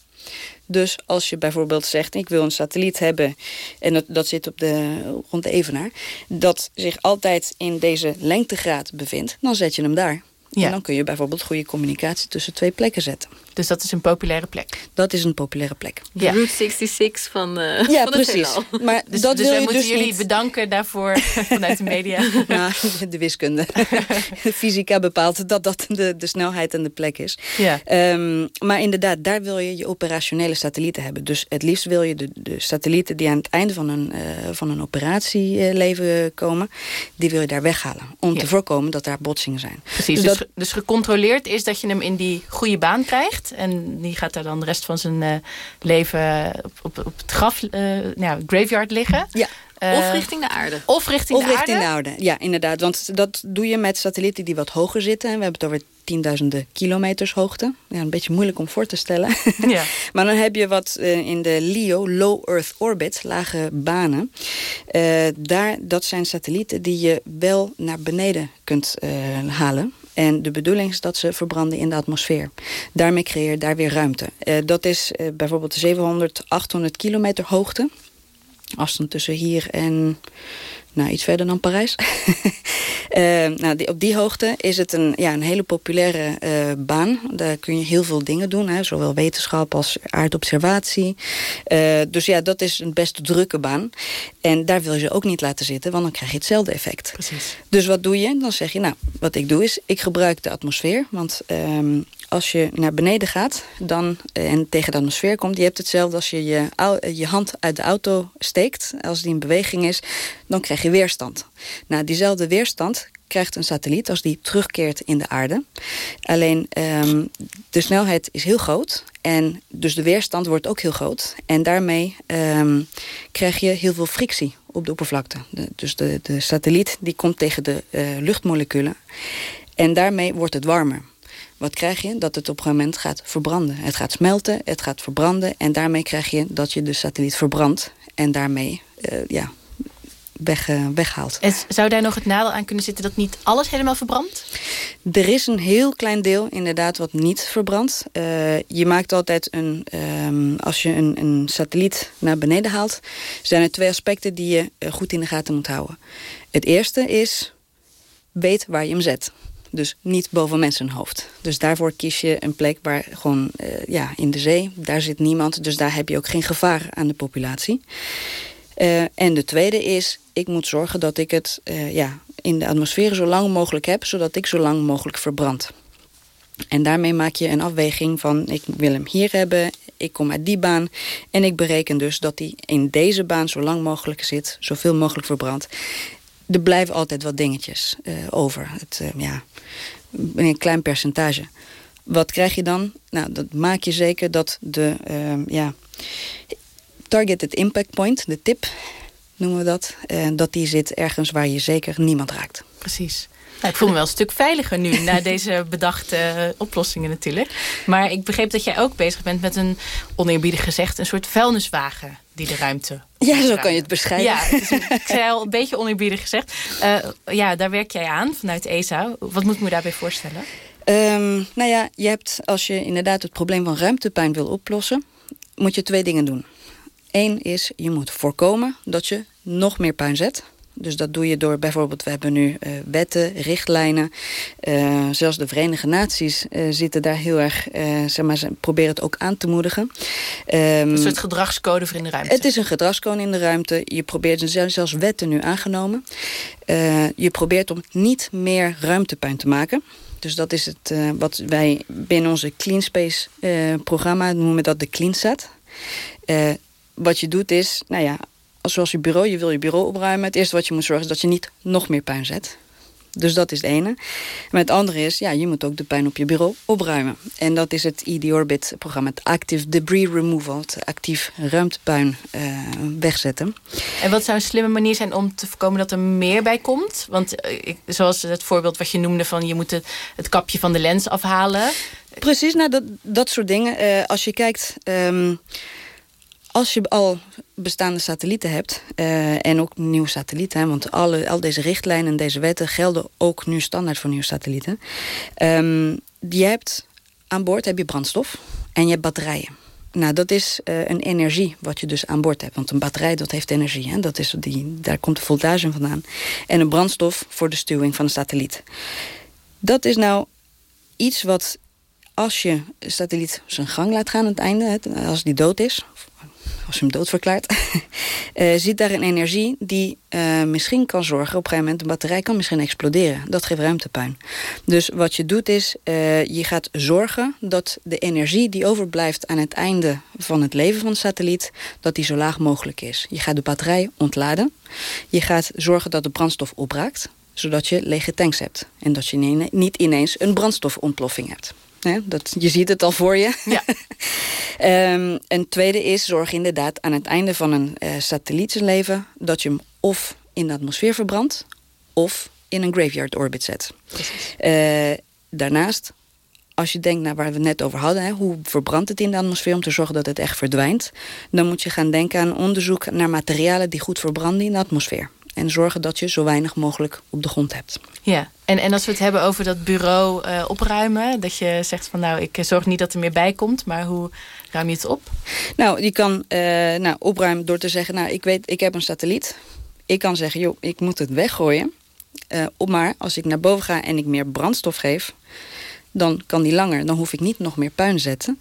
Dus als je bijvoorbeeld zegt, ik wil een satelliet hebben... en dat, dat zit op de, rond de evenaar... dat zich altijd in deze lengtegraad bevindt, dan zet je hem daar. Ja. En dan kun je bijvoorbeeld goede communicatie tussen twee plekken zetten. Dus dat is een populaire plek. Dat is een populaire plek. Ja. Route 66 van, uh, ja, van precies. Maar dus, dat dus wil je moeten dus jullie bedanken daarvoor vanuit de media. nou, de wiskunde. de fysica bepaalt dat dat de, de snelheid en de plek is. Ja. Um, maar inderdaad, daar wil je je operationele satellieten hebben. Dus het liefst wil je de, de satellieten die aan het einde van een, uh, van een operatieleven komen... die wil je daar weghalen. Om te voorkomen dat daar botsingen zijn. Precies, dus, dus, dus, gecontroleerd is dat je hem in die goede baan krijgt. En die gaat daar dan de rest van zijn uh, leven op, op, het graf, uh, nou, graveyard liggen. Ja. of richting de aarde. Of richting, of de, richting aarde. de aarde. Ja, inderdaad. Want dat doe je met satellieten die wat hoger zitten. We hebben het over tienduizenden kilometers hoogte. Ja, een beetje moeilijk om voor te stellen. Ja. maar dan heb je wat in de LEO, Low Earth Orbit, lage banen. Uh, daar, dat zijn satellieten die je wel naar beneden kunt uh, halen. En de bedoeling is dat ze verbranden in de atmosfeer. Daarmee creëer daar weer ruimte. dat is bijvoorbeeld 700, 800 kilometer hoogte. Afstand tussen hier en nou, iets verder dan Parijs. uh, nou, die, op die hoogte is het een, ja, een hele populaire uh, baan. Daar kun je heel veel dingen doen. Hè, zowel wetenschap als aardobservatie. Uh, dus ja, dat is een best drukke baan. En daar wil je ook niet laten zitten, want dan krijg je hetzelfde effect. Precies. Dus wat doe je? Dan zeg je, nou, wat ik doe is, ik gebruik de atmosfeer. Want um, als je naar beneden gaat dan, en tegen de atmosfeer komt... je hebt hetzelfde als je je, je hand uit de auto steekt. Als die in beweging is, dan krijg je weerstand. Nou, diezelfde weerstand krijgt een satelliet als die terugkeert in de aarde. Alleen um, de snelheid is heel groot. En dus de weerstand wordt ook heel groot. En daarmee um, krijg je heel veel frictie op de oppervlakte. Dus de, de satelliet die komt tegen de uh, luchtmoleculen. En daarmee wordt het warmer. Wat krijg je? Dat het op een moment gaat verbranden. Het gaat smelten, het gaat verbranden. En daarmee krijg je dat je de satelliet verbrandt. En daarmee uh, ja, weg, uh, weghaalt. En zou daar nog het nadeel aan kunnen zitten dat niet alles helemaal verbrandt? Er is een heel klein deel inderdaad wat niet verbrandt. Uh, je maakt altijd een... Um, als je een, een, satelliet naar beneden haalt... zijn er twee aspecten die je goed in de gaten moet houden. Het eerste is... weet waar je hem zet. Dus niet boven mensenhoofd. Dus daarvoor kies je een plek waar gewoon uh, ja, in de zee. Daar zit niemand, dus daar heb je ook geen gevaar aan de populatie. Uh, en de tweede is, ik moet zorgen dat ik het uh, ja, in de atmosfeer zo lang mogelijk heb... zodat ik zo lang mogelijk verbrand. En daarmee maak je een afweging van, ik wil hem hier hebben... ik kom uit die baan en ik bereken dus dat hij in deze baan zo lang mogelijk zit... zoveel mogelijk verbrandt. Er blijven altijd wat dingetjes uh, over. Het, ja, een klein percentage. Wat krijg je dan? Nou, dat maak je zeker dat de... ja, targeted impact point, de tip noemen we dat... Uh, dat die zit ergens waar je zeker niemand raakt. Precies. Nou, ik voel me wel een stuk veiliger nu na deze bedachte uh, oplossingen natuurlijk. Maar ik begreep dat jij ook bezig bent met een, oneerbiedig gezegd... een soort vuilniswagen die de ruimte... Ja, zo kan je het beschrijven. Ja, ik zei al een beetje oneerbiedig gezegd. Uh, ja, daar werk jij aan vanuit ESA. Wat moet ik me daarbij voorstellen? Um, nou ja, je hebt, als je inderdaad het probleem van ruimtepuin wil oplossen... moet je twee dingen doen. Eén is, je moet voorkomen dat je nog meer puin zet. Dus dat doe je door bijvoorbeeld, we hebben nu uh, wetten, richtlijnen. Uh, zelfs de Verenigde Naties uh, zitten daar heel erg, zeg maar, ze proberen het ook aan te moedigen. Um, een soort gedragscode voor in de ruimte. Het is een gedragscode in de ruimte. Je probeert, zelfs wetten nu aangenomen. je probeert om niet meer ruimtepuin te maken. Dus dat is het wat wij binnen onze Clean Space programma noemen dat de CleanSat wat je doet is, nou ja, zoals je bureau, je wil je bureau opruimen. Het eerste wat je moet zorgen is dat je niet nog meer puin zet. Dus dat is het ene. Maar het andere is, ja, je moet ook de puin op je bureau opruimen. En dat is het ED-Orbit-programma, het Active Debris Removal. Het actief ruimtepuin uh, wegzetten. En wat zou een slimme manier zijn om te voorkomen dat er meer bij komt? Want uh, zoals het voorbeeld wat je noemde van je moet het, het kapje van de lens afhalen. Precies, nou dat, dat soort dingen. Uh, als je kijkt... Um, als je al bestaande satellieten hebt, uh, en ook nieuwe satellieten... Hè, want alle, al deze richtlijnen en deze wetten gelden ook nu standaard voor nieuwe satellieten. Um, je hebt aan boord heb je brandstof en je hebt batterijen. Nou, dat is uh, een energie wat je dus aan boord hebt. Want een batterij, dat heeft energie. Hè? Dat is die, daar komt de voltage vandaan. En een brandstof voor de stuwing van een satelliet. Dat is nou iets wat als je satelliet zijn gang laat gaan aan het einde, als die dood is, als je hem dood verklaart, uh, zit daar een energie die uh, misschien kan zorgen... op een gegeven moment, de batterij kan misschien exploderen. Dat geeft ruimtepuin. Dus wat je doet is, uh, je gaat zorgen dat de energie die overblijft... aan het einde van het leven van de satelliet, dat die zo laag mogelijk is. Je gaat de batterij ontladen. Je gaat zorgen dat de brandstof opraakt zodat je lege tanks hebt. En dat je niet ineens een brandstofontploffing hebt. Dat, je ziet het al voor je. Ja. um, een tweede is, zorg inderdaad aan het einde van een uh, satellietleven... dat je hem of in de atmosfeer verbrandt... of in een graveyard orbit zet. Uh, daarnaast, als je denkt naar waar we het net over hadden... Hè, hoe verbrandt het in de atmosfeer om te zorgen dat het echt verdwijnt... dan moet je gaan denken aan onderzoek naar materialen... die goed verbranden in de atmosfeer. En zorgen dat je zo weinig mogelijk op de grond hebt. Ja, en, en als we het hebben over dat bureau uh, opruimen... dat je zegt van nou, ik zorg niet dat er meer bij komt... maar hoe ruim je het op? Nou, je kan uh, nou, opruimen door te zeggen... nou, ik weet, ik heb een satelliet. Ik kan zeggen, joh, ik moet het weggooien. Uh, op maar als ik naar boven ga en ik meer brandstof geef... dan kan die langer, dan hoef ik niet nog meer puin zetten.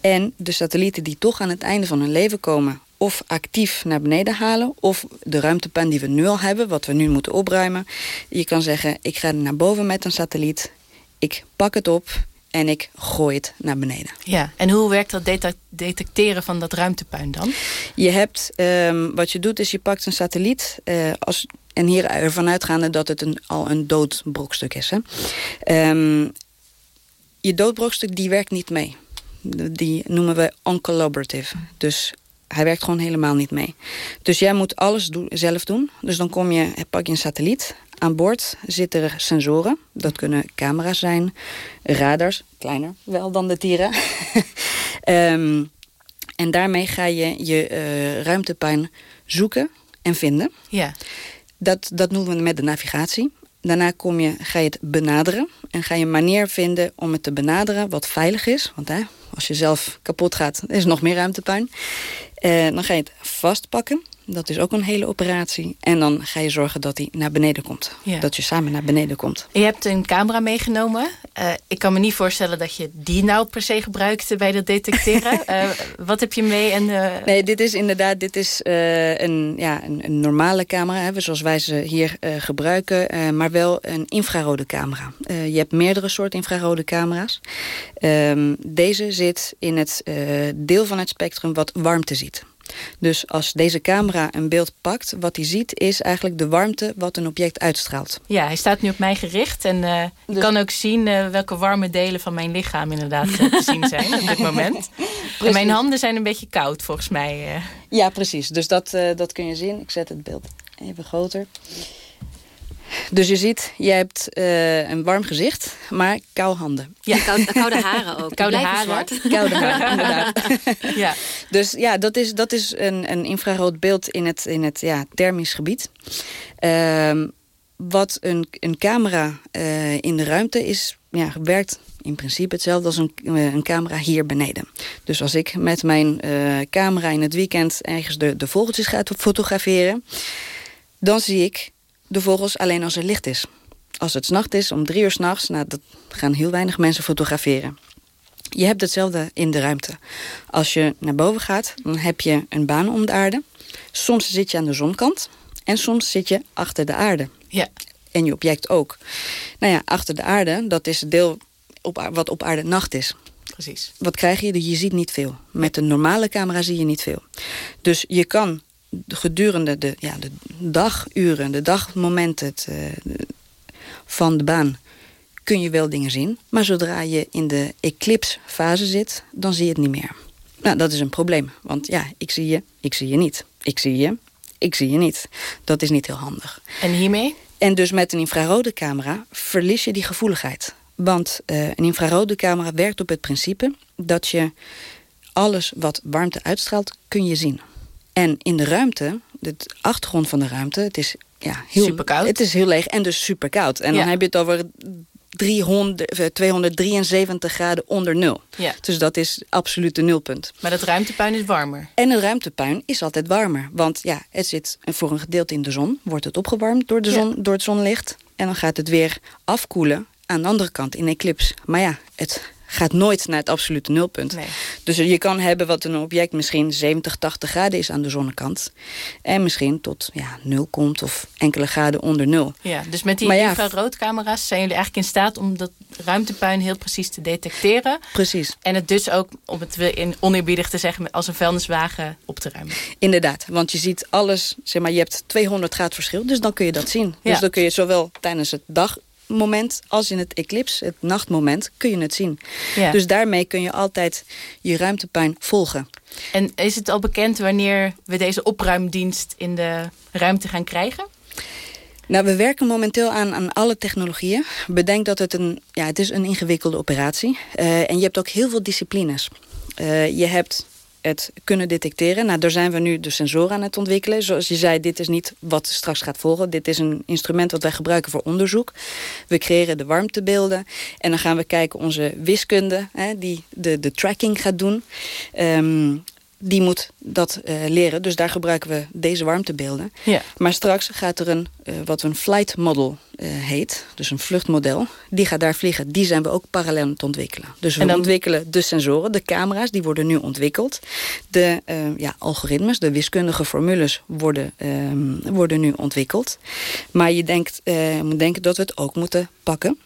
En de satellieten die toch aan het einde van hun leven komen of actief naar beneden halen... of de ruimtepan die we nu al hebben, wat we nu moeten opruimen. Je kan zeggen, ik ga naar boven met een satelliet... ik pak het op en ik gooi het naar beneden. Ja, en hoe werkt dat detecteren van dat ruimtepuin dan? Je hebt, um, wat je doet is je pakt een satelliet... Uh, als, en hier ervan uitgaande dat het een, al een dood brokstuk is. Hè? Um, je doodbrokstuk die werkt niet mee. Die noemen we uncollaborative. Dus hij werkt gewoon helemaal niet mee. Dus jij moet alles do zelf doen. Dus dan kom je, pak je een satelliet. Aan boord zitten er sensoren. Dat kunnen camera's zijn, radars. Kleiner wel dan de tieren. um, en daarmee ga je je uh, ruimtepuin zoeken en vinden. Ja. Dat, dat noemen we met de navigatie. Daarna kom je, ga je het benaderen. En ga je een manier vinden om het te benaderen wat veilig is. Want hè, als je zelf kapot gaat, is er nog meer ruimtepuin. Uh, dan ga je het vastpakken. Dat is ook een hele operatie. En dan ga je zorgen dat hij naar beneden komt. Ja. Dat je samen naar beneden komt. Je hebt een camera meegenomen. Uh, ik kan me niet voorstellen dat je die nou per se gebruikt bij het detecteren. uh, wat heb je mee? En, Nee, dit is inderdaad dit is, een, ja, een, een, normale camera. Hè, zoals wij ze hier gebruiken. maar wel een infrarode camera. je hebt meerdere soorten infrarode camera's. Ehm, deze zit in het deel van het spectrum wat warmte ziet. Dus als deze camera een beeld pakt, wat hij ziet is eigenlijk de warmte wat een object uitstraalt. Ja, hij staat nu op mij gericht en uh, dus... ik kan ook zien uh, welke warme delen van mijn lichaam inderdaad uh, te zien zijn op dit moment. En mijn handen zijn een beetje koud volgens mij. Ja, precies. Dus dat, dat kun je zien. Ik zet het beeld even groter. Dus je ziet, je hebt uh, een warm gezicht, maar koude handen. Ja, koude, koude haren ook. Koude haren. Zwart. Koude haren, inderdaad. ja. Dus ja, dat is, dat is een, een infrarood beeld in het, in het ja, thermisch gebied. Uh, wat een, een camera uh, in de ruimte is, ja, werkt in principe hetzelfde als een, een camera hier beneden. Dus als ik met mijn uh, camera in het weekend ergens de, de vogeltjes ga fotograferen... dan zie ik de vogels alleen als er licht is. Als het nacht is, om drie uur s'nachts, nou, dat gaan heel weinig mensen fotograferen. Je hebt hetzelfde in de ruimte. Als je naar boven gaat, dan heb je een baan om de aarde. Soms zit je aan de zonkant en soms zit je achter de aarde. Ja. En je object ook. Nou ja, achter de aarde, dat is het deel op, wat op aarde nacht is. Precies. Wat krijg je? Je ziet niet veel. Met een normale camera zie je niet veel. Dus je kan gedurende de, ja, de daguren, de dagmomenten het, uh, van de baan kun je wel dingen zien. Maar zodra je in de eclipsfase zit, dan zie je het niet meer. Nou, dat is een probleem. Want ja, ik zie je, ik zie je niet. Ik zie je, ik zie je niet. Dat is niet heel handig. En hiermee? En dus met een infrarode camera verlies je die gevoeligheid. Want uh, een infrarode camera werkt op het principe dat je alles wat warmte uitstraalt, kun je zien. En in de ruimte, de achtergrond van de ruimte, het is ja, heel, super koud. Het is heel leeg en dus super koud. En ja. dan heb je het over 300, 273 graden onder nul. Ja. Dus dat is absoluut de nulpunt. Maar dat ruimtepuin is warmer. En het ruimtepuin is altijd warmer. Want ja, het zit voor een gedeelte in de zon. Wordt het opgewarmd door, de zon, ja. door het zonlicht. En dan gaat het weer afkoelen aan de andere kant in eclips. Maar ja, het gaat nooit naar het absolute nulpunt. Nee. Dus je kan hebben wat een object misschien 70, 80 graden is aan de zonnekant. En misschien tot ja, nul komt of enkele graden onder nul. Ja, dus met die ja, infraroodcamera's zijn jullie eigenlijk in staat om dat ruimtepuin heel precies te detecteren. Precies, En het dus ook, om het in oneerbiedig te zeggen, als een vuilniswagen op te ruimen. inderdaad. Want je ziet alles, zeg maar, je hebt 200 graden verschil. Dus dan kun je dat zien. Ja. Dus dan kun je zowel tijdens het dagmoment als in het eclipse, het nachtmoment, kun je het zien. Ja. Dus daarmee kun je altijd je ruimtepuin volgen. En is het al bekend wanneer we deze opruimdienst in de ruimte gaan krijgen? Nou, we werken momenteel aan, aan alle technologieën. Bedenk dat het een, ja, het is een ingewikkelde operatie Eh, en je hebt ook heel veel disciplines. Eh, je hebt het kunnen detecteren. Nou, daar zijn we nu de sensoren aan het ontwikkelen. Zoals je zei, dit is niet wat straks gaat volgen. Dit is een instrument wat wij gebruiken voor onderzoek. We creëren de warmtebeelden. En dan gaan we kijken onze wiskunde, hè, die de, de tracking gaat doen. Ehm, die moet dat eh, leren. Dus daar gebruiken we deze warmtebeelden. Ja. Maar straks gaat er een, eh, wat een flight model eh, heet, dus een vluchtmodel, die gaat daar vliegen. Die zijn we ook parallel aan het ontwikkelen. Dus we En dan- ontwikkelen de sensoren, de camera's, die worden nu ontwikkeld. De ja, algoritmes, de wiskundige formules worden, ehm, worden nu ontwikkeld. Maar je denkt, moet denken dat we het ook moeten pakken.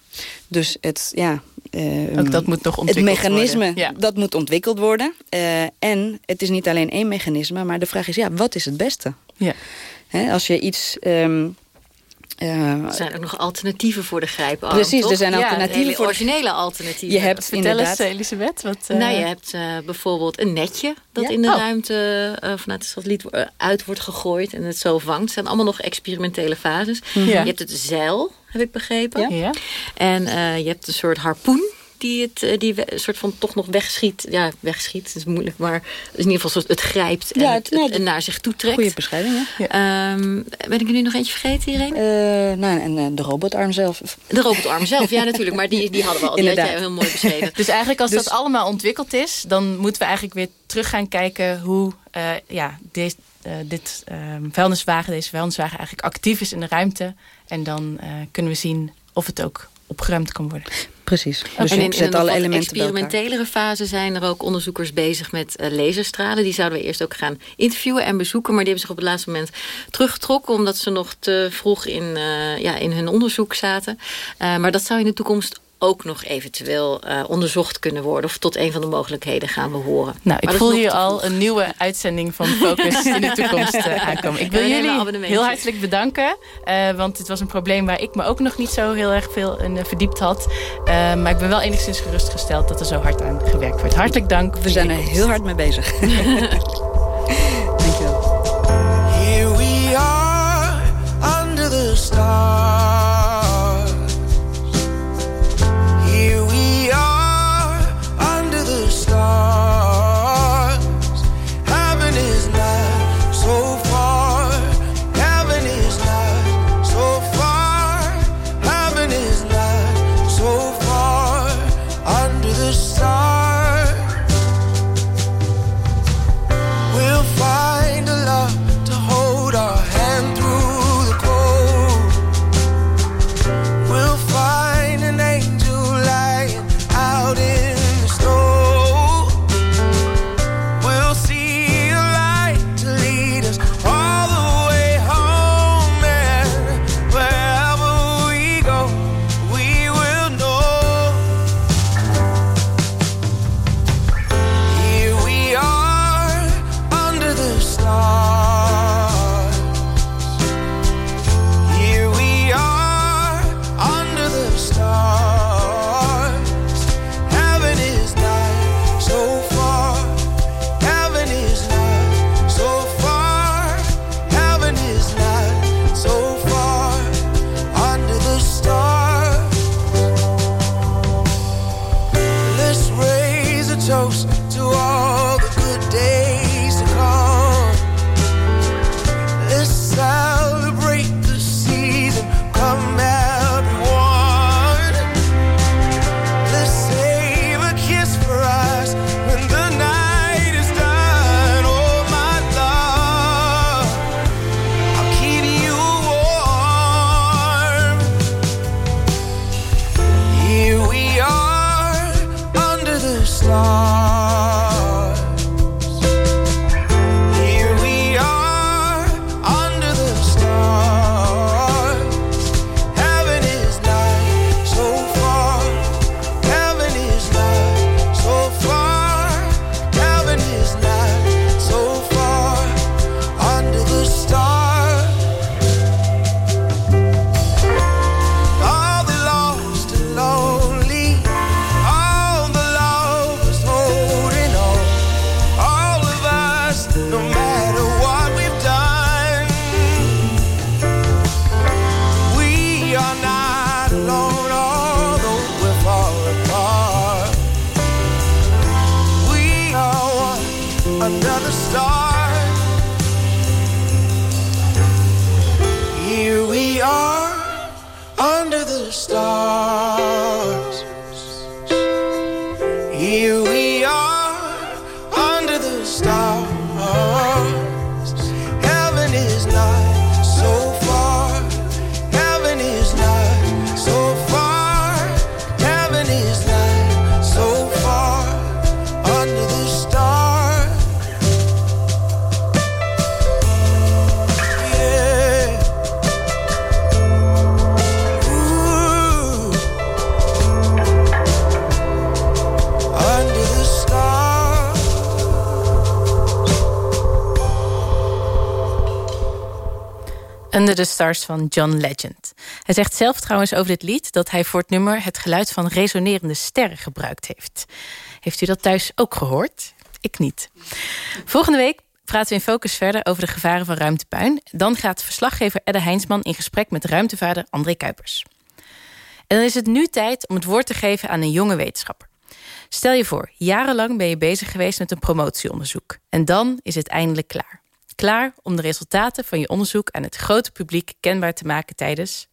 Dus het, ja... ehm, Ook dat moet nog het ontwikkeld mechanisme, worden. Ja. dat moet ontwikkeld worden. Eh, en het is niet alleen één mechanisme, maar de vraag is, ja, wat is het beste? Ja. Hè, als je iets... ehm, eh, Er zijn ook nog alternatieven voor de grijparm, Precies, toch? er zijn alternatieven voor originele alternatieven. je hebt Vertel inderdaad... eens, Elisabeth. Wat, eh, Nou, je hebt eh, bijvoorbeeld een netje dat Ja? in de Oh. ruimte vanuit de satelliet uit wordt gegooid en het zo vangt. Het zijn allemaal nog experimentele fases. Ja. Je hebt het zeil, heb ik begrepen. En je hebt een soort harpoen die het eh, die we- soort van toch nog wegschiet. Ja, wegschiet, dat is moeilijk, maar in ieder geval soort het grijpt en, Ja, het, nee, het- en naar zich toe trekt. Goede beschrijving, hè? Ehm, ben ik er nu nog eentje vergeten hierin? Eh, nou, en eh, de robotarm zelf. De robotarm zelf, ja natuurlijk, maar die, die hadden we al. Die had Inderdaad. jij heel mooi beschreven. Dus eigenlijk als Dus- dat allemaal ontwikkeld is... dan moeten we eigenlijk weer terug gaan kijken... hoe eh, ja, deze, dit eh, vuilniswagen, deze vuilniswagen eigenlijk actief is in de ruimte. En dan eh, kunnen we zien of het ook opgeruimd kan worden. Precies. Dus en je in, in zet een alle elementen experimentelere fase zijn er ook onderzoekers bezig met eh, laserstralen. Die zouden we eerst ook gaan interviewen en bezoeken. Maar die hebben zich op het laatste moment teruggetrokken... omdat ze nog te vroeg in, eh, ja, in hun onderzoek zaten. Eh, maar dat zou in de toekomst ook nog eventueel eh, onderzocht kunnen worden... of tot een van de mogelijkheden gaan behoren. Nou, ik voel hier al vroeg. een nieuwe uitzending van Focus in de toekomst eh, aankomen. Ik wil Ja, jullie heel hartelijk bedanken. eh, want dit was een probleem waar ik me ook nog niet zo heel erg veel in verdiept had. Eh, maar ik ben wel enigszins gerustgesteld dat er zo hard aan gewerkt wordt. Hartelijk dank. We zijn er heel hard mee bezig. Dankjewel. Here we are under the stars. The Stars van John Legend. Hij zegt zelf trouwens over dit lied dat hij voor het nummer het geluid van resonerende sterren gebruikt heeft. Heeft u dat thuis ook gehoord? Ik niet. Volgende week praten we in Focus verder over de gevaren van ruimtepuin. Dan gaat verslaggever Edde Heinsman in gesprek met ruimtevader André Kuipers. En dan is het nu tijd om het woord te geven aan een jonge wetenschapper. Stel je voor, jarenlang ben je bezig geweest met een promotieonderzoek. En dan is het eindelijk klaar. Klaar om de resultaten van je onderzoek aan het grote publiek kenbaar te maken tijdens.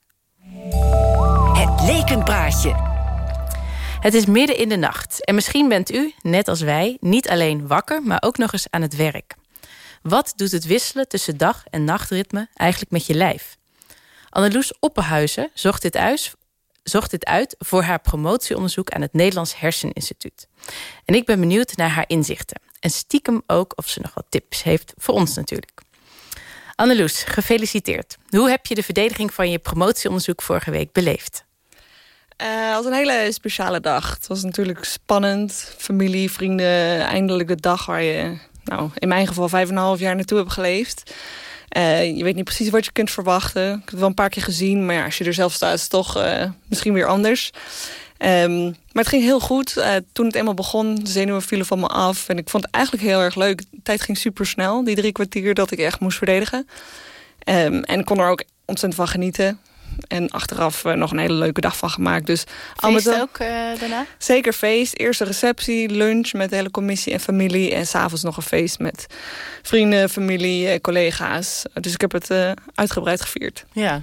Het lekenpraatje. Het is midden in de nacht en misschien bent u, net als wij, niet alleen wakker, maar ook nog eens aan het werk. Wat doet het wisselen tussen dag- en nachtritme eigenlijk met je lijf? Anneloes Oppenhuizen zocht dit, uit, zocht dit uit voor haar promotieonderzoek aan het Nederlands Herseninstituut. En ik ben benieuwd naar haar inzichten. En stiekem ook of ze nog wat tips heeft voor ons natuurlijk. Anneloes, gefeliciteerd. Hoe heb je de verdediging van je promotieonderzoek vorige week beleefd? Eh, als een hele speciale dag. Het was natuurlijk spannend. Familie, vrienden. Eindelijk de dag waar je, nou, in mijn geval, vijf en een half jaar naartoe hebt geleefd. Eh, je weet niet precies wat je kunt verwachten. Ik heb het wel een paar keer gezien, maar ja, als je er zelf staat, is het toch eh, misschien weer anders. Ehm, maar het ging heel goed. Eh, toen het eenmaal begon, de zenuwen vielen van me af. En ik vond het eigenlijk heel erg leuk. De tijd ging super snel, die drie kwartier dat ik echt moest verdedigen. Ehm, en ik kon er ook ontzettend van genieten. En achteraf eh, nog een hele leuke dag van gemaakt. Dus Feest al- ook eh, daarna? Zeker feest. Eerste receptie, lunch met de hele commissie en familie. En s'avonds nog een feest met vrienden, familie, eh, collega's. Dus ik heb het uitgebreid gevierd. Ja.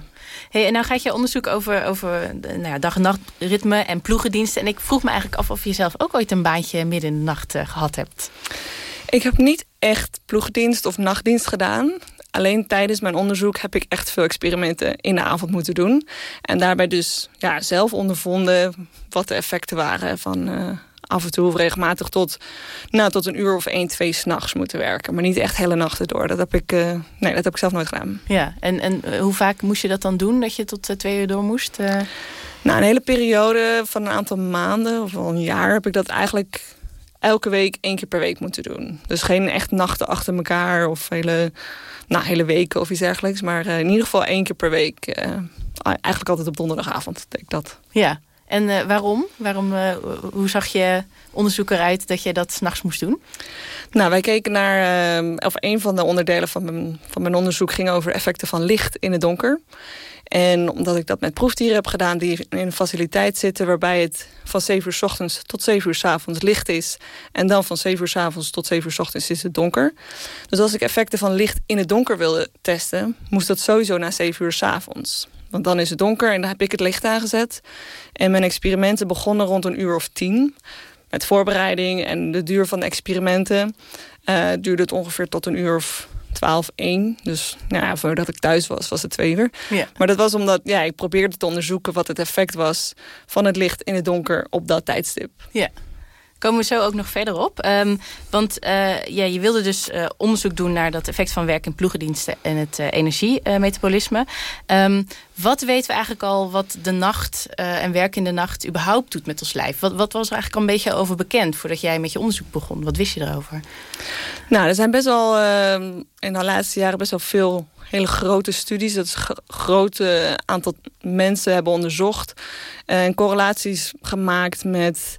Hey, en nou gaat je onderzoek over, over nou ja, dag- en nachtritme en ploegendiensten. En ik vroeg me eigenlijk af of je zelf ook ooit een baantje midden in de nacht eh, gehad hebt. Ik heb niet echt ploegdienst of nachtdienst gedaan. Alleen tijdens mijn onderzoek heb ik echt veel experimenten in de avond moeten doen. En daarbij dus ja, zelf ondervonden wat de effecten waren van eh, af en toe regelmatig tot, nou, tot een uur of één, twee s'nachts moeten werken. Maar niet echt hele nachten door. Dat heb ik, eh, nee, dat heb ik zelf nooit gedaan. Ja, en, en eh, hoe vaak moest je dat dan doen, dat je tot twee uur door moest? Na een hele periode van een aantal maanden of wel een jaar heb ik dat eigenlijk elke week één keer per week moeten doen. Dus geen echt nachten achter elkaar of hele, nou, hele weken of iets dergelijks. Maar eh, in ieder geval één keer per week. eh, eigenlijk altijd op donderdagavond deed ik dat. ja, en eh, waarom? waarom hoe zag je onderzoek eruit dat je dat s'nachts moest doen? Nou, wij keken naar, of een van de onderdelen van mijn, van mijn onderzoek ging over effecten van licht in het donker. En omdat ik dat met proefdieren heb gedaan die in een faciliteit zitten waarbij het van 7 uur s ochtends tot 7 uur s avonds licht is. En dan van 7 uur s avonds tot 7 uur s ochtends is het donker. Dus als ik effecten van licht in het donker wilde testen, moest dat sowieso na 7 uur s avonds. Want dan is het donker en dan heb ik het licht aangezet. En mijn experimenten begonnen rond een uur of tien. Met voorbereiding en de duur van de experimenten eh, duurde het ongeveer tot een uur of 12, 1. Dus nou ja, voordat ik thuis was, was het twee uur. Ja. Maar dat was omdat ja, ik probeerde te onderzoeken wat het effect was van het licht in het donker op dat tijdstip. Ja. Komen we zo ook nog verder op. Ehm, want eh, ja, je wilde dus eh, onderzoek doen naar dat effect van werk in ploegendiensten en het eh, energiemetabolisme. Ehm, wat weten we eigenlijk al wat de nacht en werk in de nacht überhaupt doet met ons lijf? Wat, wat was er eigenlijk al een beetje over bekend voordat jij met je onderzoek begon? Wat wist je erover? Nou, er zijn best wel eh, in de laatste jaren best wel veel hele grote studies. Dat is een grote aantal mensen hebben onderzocht. En correlaties gemaakt met...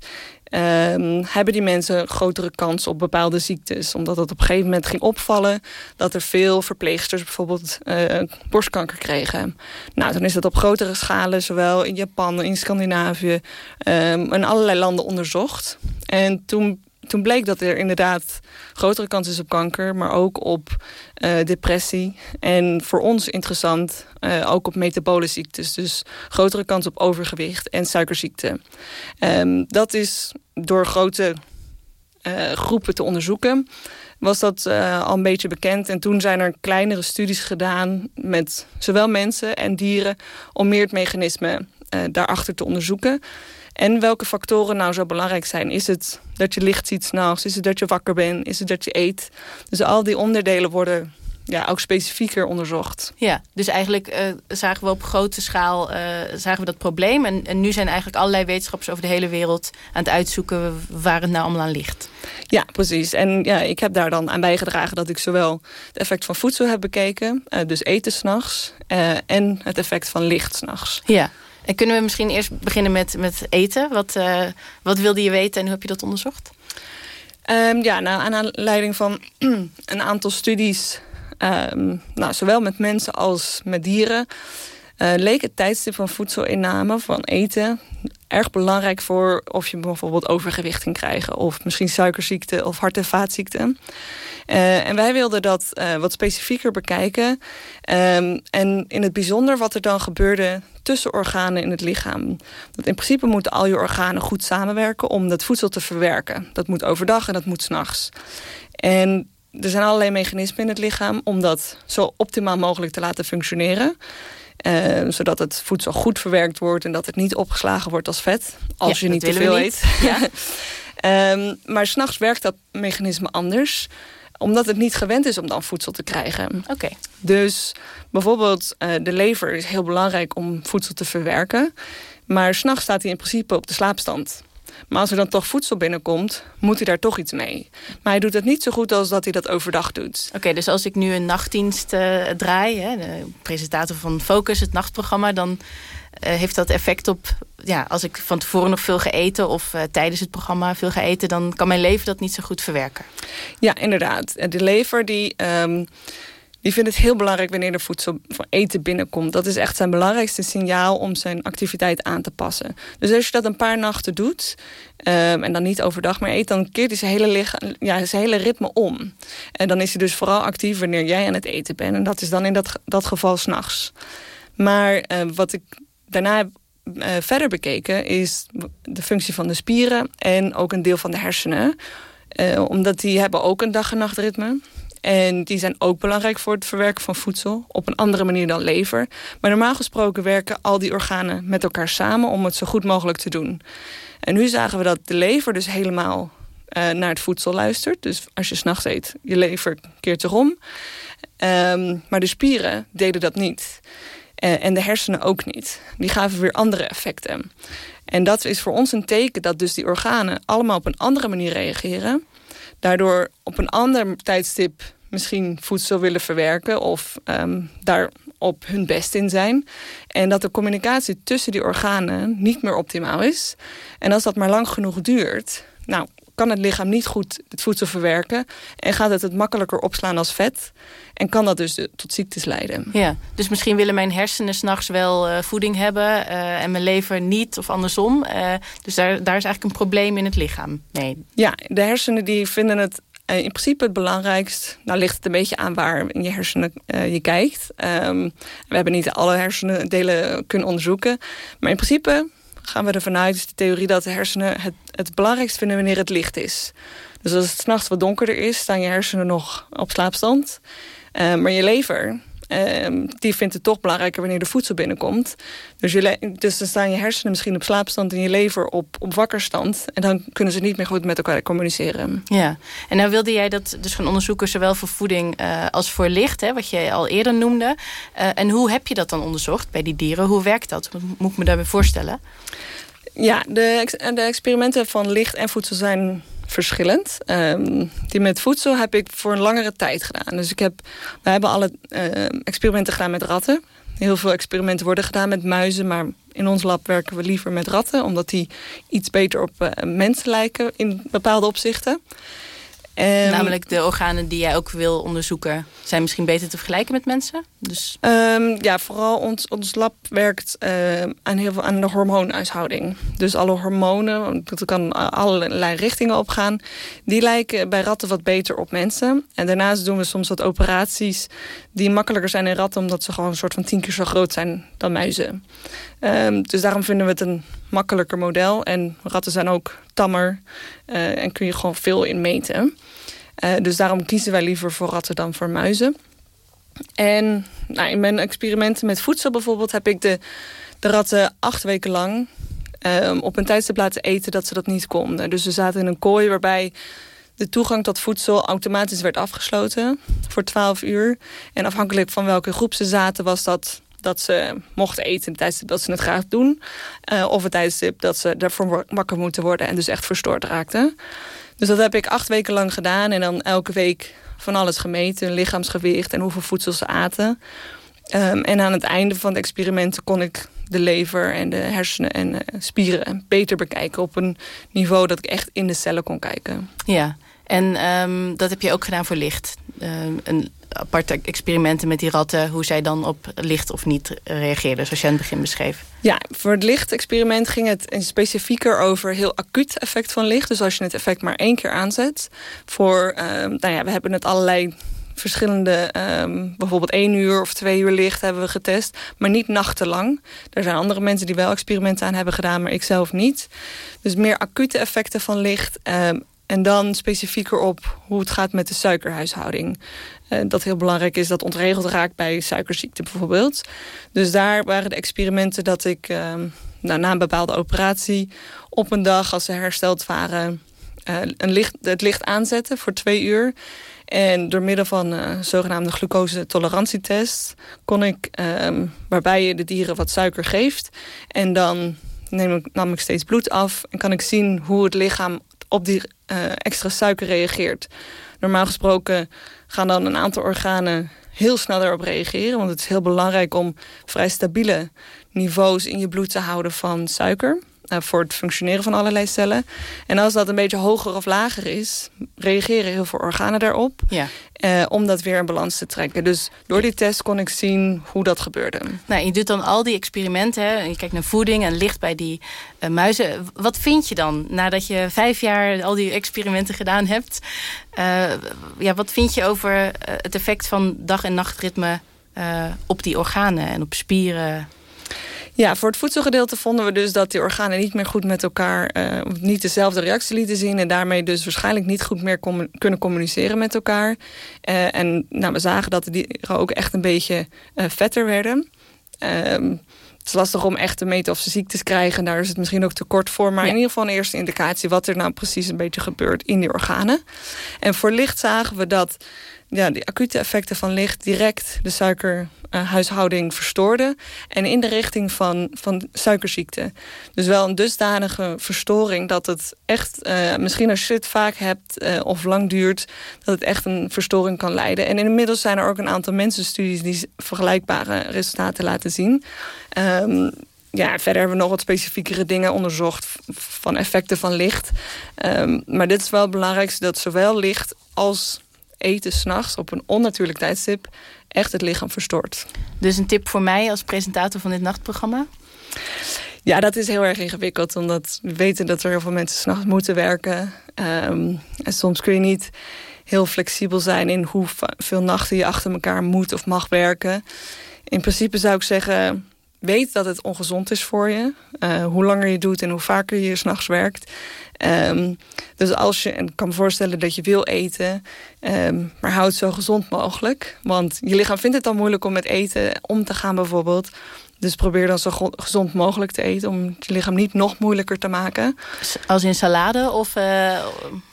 ehm, hebben die mensen grotere kans op bepaalde ziektes? Omdat het op een gegeven moment ging opvallen... dat er veel verpleegsters bijvoorbeeld eh, borstkanker kregen. Nou, dan is dat op grotere schalen... zowel in Japan, in Scandinavië... ehm, en allerlei landen onderzocht. En toen toen bleek dat er inderdaad grotere kans is op kanker, maar ook op uh, depressie. En voor ons interessant, uh, ook op metabole ziektes. Dus grotere kans op overgewicht en suikerziekte. Um, dat is door grote uh, groepen te onderzoeken was dat al een beetje bekend. En toen zijn er kleinere studies gedaan met zowel mensen en dieren... om meer het mechanisme uh, daarachter te onderzoeken. En welke factoren nou zo belangrijk zijn. Is het dat je licht ziet s'nachts? Is het dat je wakker bent? Is het dat je eet? Dus al die onderdelen worden ja, ook specifieker onderzocht. Ja, dus eigenlijk uh, zagen we op grote schaal uh, zagen we dat probleem. En, en nu zijn eigenlijk allerlei wetenschappers over de hele wereld aan het uitzoeken waar het nou allemaal aan ligt. Ja, precies. En ja, ik heb daar dan aan bijgedragen dat ik zowel het effect van voedsel heb bekeken, uh, dus eten s'nachts, en het effect van licht s'nachts. Ja. En kunnen we misschien eerst beginnen met, met eten? Wat, wat wilde je weten en hoe heb je dat onderzocht? Um, ja, nou, aan aanleiding van een aantal studies Um, nou, zowel met mensen als met dieren... Uh, leek het tijdstip van voedselinname, van eten... erg belangrijk voor of je bijvoorbeeld overgewicht ging krijgen... of misschien suikerziekte of hart- en vaatziekten. Uh, en wij wilden dat uh, wat specifieker bekijken. Um, en in het bijzonder wat er dan gebeurde tussen organen in het lichaam. In principe moeten al je organen goed samenwerken om dat voedsel te verwerken. Dat moet overdag en dat moet s'nachts. En er zijn allerlei mechanismen in het lichaam... om dat zo optimaal mogelijk te laten functioneren. Uh, zodat het voedsel goed verwerkt wordt... en dat het niet opgeslagen wordt als vet. Als ja, je niet te veel eet. Ja. um, maar s'nachts werkt dat mechanisme anders omdat het niet gewend is om dan voedsel te krijgen. Oké. Okay. Dus bijvoorbeeld uh, de lever is heel belangrijk om voedsel te verwerken. Maar s'nachts staat hij in principe op de slaapstand. Maar als er dan toch voedsel binnenkomt, moet hij daar toch iets mee. Maar hij doet het niet zo goed als dat hij dat overdag doet. Oké, okay, dus als ik nu een nachtdienst uh, draai, hè, de presentator van Focus, het nachtprogramma, dan uh, heeft dat effect op, ja, als ik van tevoren nog veel ga eten of uh, tijdens het programma veel ga eten, dan kan mijn lever dat niet zo goed verwerken. Ja, inderdaad. De lever die... Um, die vindt het heel belangrijk wanneer er voedsel van eten binnenkomt. Dat is echt zijn belangrijkste signaal om zijn activiteit aan te passen. Dus als je dat een paar nachten doet... Um, en dan niet overdag meer eet... dan keert hij zijn hele, lichaam, ja, zijn hele ritme om. En dan is hij dus vooral actief wanneer jij aan het eten bent. En dat is dan in dat, dat geval s'nachts. Maar uh, wat ik daarna heb uh, verder bekeken... is de functie van de spieren en ook een deel van de hersenen... Uh, omdat die hebben ook een dag- en nachtritme. En die zijn ook belangrijk voor het verwerken van voedsel. Op een andere manier dan lever. Maar normaal gesproken werken al die organen met elkaar samen... om het zo goed mogelijk te doen. En nu zagen we dat de lever dus helemaal uh, naar het voedsel luistert. Dus als je s'nachts eet, je lever keert erom. Um, maar de spieren deden dat niet. Uh, en de hersenen ook niet. Die gaven weer andere effecten. En dat is voor ons een teken dat dus die organen... allemaal op een andere manier reageren daardoor op een ander tijdstip misschien voedsel willen verwerken... of um, daar op hun best in zijn. En dat de communicatie tussen die organen niet meer optimaal is. En als dat maar lang genoeg duurt... nou, kan het lichaam niet goed het voedsel verwerken... en gaat het het makkelijker opslaan als vet... en kan dat dus tot ziektes leiden. Ja, dus misschien willen mijn hersenen s'nachts wel uh, voeding hebben... Uh, en mijn lever niet, of andersom. Uh, dus daar, daar is eigenlijk een probleem in het lichaam. Nee. Ja, de hersenen die vinden het in principe het belangrijkst... nou ligt het een beetje aan waar in je hersenen uh, je kijkt. Um, we hebben niet alle hersenendelen kunnen onderzoeken. Maar in principe gaan we ervan uit, de theorie dat de hersenen het, het belangrijkst vinden wanneer het licht is. Dus als het s'nachts wat donkerder is, staan je hersenen nog op slaapstand. Uh, maar je lever, uh, die vindt het toch belangrijker wanneer de voedsel binnenkomt. Dus, je dus dan staan je hersenen misschien op slaapstand en je lever op, op wakkerstand. En dan kunnen ze niet meer goed met elkaar communiceren. Ja, en nou wilde jij dat dus gaan onderzoeken, zowel voor voeding uh, als voor licht, hè, wat je al eerder noemde. Uh, en hoe heb je dat dan onderzocht bij die dieren? Hoe werkt dat? Wat moet ik me daarbij voorstellen? Ja, de, de experimenten van licht en voedsel zijn verschillend. Um, die met voedsel heb ik voor een langere tijd gedaan. Dus ik heb, we hebben alle uh, experimenten gedaan met ratten. Heel veel experimenten worden gedaan met muizen, maar in ons lab werken we liever met ratten, omdat die iets beter op uh, mensen lijken in bepaalde opzichten. En, Namelijk de organen die jij ook wil onderzoeken... zijn misschien beter te vergelijken met mensen? Dus... Ehm, ja, vooral ons, ons lab werkt ehm, aan heel veel aan de hormoonhuishouding. Dus alle hormonen, want dat kan allerlei richtingen opgaan... die lijken bij ratten wat beter op mensen. En daarnaast doen we soms wat operaties die makkelijker zijn in ratten... omdat ze gewoon een soort van tien keer zo groot zijn dan muizen. Ehm, dus daarom vinden we het een makkelijker model. En ratten zijn ook tammer eh, en kun je gewoon veel in meten. Eh, dus daarom kiezen wij liever voor ratten dan voor muizen. En nou, in mijn experimenten met voedsel bijvoorbeeld... heb ik de, de ratten acht weken lang ehm, op een tijdstip laten eten dat ze dat niet konden. Dus ze zaten in een kooi waarbij de toegang tot voedsel automatisch werd afgesloten voor 12 uur. En afhankelijk van welke groep ze zaten was dat dat ze mochten eten het tijdstip dat ze het graag doen. Uh, of het tijdstip dat ze ervoor wakker moeten worden en dus echt verstoord raakten. Dus dat heb ik acht weken lang gedaan en dan elke week van alles gemeten. Hun lichaamsgewicht en hoeveel voedsel ze aten. Um, en aan het einde van de experimenten kon ik de lever en de hersenen en uh, spieren beter bekijken... op een niveau dat ik echt in de cellen kon kijken. Ja, en um, dat heb je ook gedaan voor licht. Um, een aparte experimenten met die ratten... hoe zij dan op licht of niet reageerden, zoals je aan het begin beschreef. Ja, voor het lichtexperiment ging het specifieker over heel acuut effect van licht. Dus als je het effect maar één keer aanzet. Voor, um, nou ja, we hebben het allerlei verschillende, um, bijvoorbeeld één uur of twee uur licht hebben we getest. Maar niet nachtenlang. Er zijn andere mensen die wel experimenten aan hebben gedaan, maar ik zelf niet. Dus meer acute effecten van licht. Um, en dan specifieker op hoe het gaat met de suikerhuishouding. Uh, dat heel belangrijk is dat ontregeld raakt bij suikerziekte bijvoorbeeld. Dus daar waren de experimenten dat ik uh, nou, na een bepaalde operatie... op een dag als ze hersteld waren uh, een licht, het licht aanzetten voor twee uur. En door middel van een uh, zogenaamde glucose-tolerantietest... kon ik, ehm, waarbij je de dieren wat suiker geeft... en dan neem ik, nam ik steeds bloed af en kan ik zien hoe het lichaam op die extra suiker reageert. Normaal gesproken gaan dan een aantal organen heel snel daarop reageren. Want het is heel belangrijk om vrij stabiele niveaus in je bloed te houden van suiker. Uh, voor het functioneren van allerlei cellen. En als dat een beetje hoger of lager is, reageren heel veel organen daarop. Ja. Uh, om dat weer in balans te trekken. Dus door die test kon ik zien hoe dat gebeurde. Nou, je doet dan al die experimenten. Hè? Je kijkt naar voeding en licht bij die uh, muizen. Wat vind je dan nadat je vijf jaar al die experimenten gedaan hebt? Uh, ja, wat vind je over het effect van dag- en nachtritme op die organen en op spieren? Ja, voor het voedselgedeelte vonden we dus dat die organen niet meer goed met elkaar, uh, niet dezelfde reactie lieten zien en daarmee dus waarschijnlijk niet goed meer kunnen communiceren met elkaar. Uh, en nou, we zagen dat de dieren ook echt een beetje uh, vetter werden. Um, het is lastig om echt te meten of ze ziektes krijgen. Daar is het misschien ook te kort voor. Maar ja. in ieder geval een eerste indicatie wat er nou precies een beetje gebeurt in die organen. En voor licht zagen we dat ja, die acute effecten van licht direct de suikerhuishouding uh, verstoorden. En in de richting van, van suikerziekte. Dus wel een dusdanige verstoring dat het echt, uh, misschien als je het vaak hebt uh, of lang duurt, dat het echt een verstoring kan leiden. En inmiddels zijn er ook een aantal mensenstudies die vergelijkbare resultaten laten zien. Um, ja, verder hebben we nog wat specifiekere dingen onderzocht van effecten van licht. Um, maar dit is wel het belangrijkste dat zowel licht als eten s'nachts op een onnatuurlijk tijdstip echt het lichaam verstoort. Dus een tip voor mij als presentator van dit nachtprogramma? Ja, dat is heel erg ingewikkeld. Omdat we weten dat er heel veel mensen s'nachts moeten werken. Um, en soms kun je niet heel flexibel zijn in hoeveel nachten je achter elkaar moet of mag werken. In principe zou ik zeggen, weet dat het ongezond is voor je. Uh, hoe langer je doet en hoe vaker je s'nachts werkt. Um, dus als je, en ik kan me voorstellen dat je wil eten, um, maar houd het zo gezond mogelijk. Want je lichaam vindt het dan moeilijk om met eten om te gaan bijvoorbeeld. Dus probeer dan zo gezond mogelijk te eten om je lichaam niet nog moeilijker te maken. Als in salade of... Uh...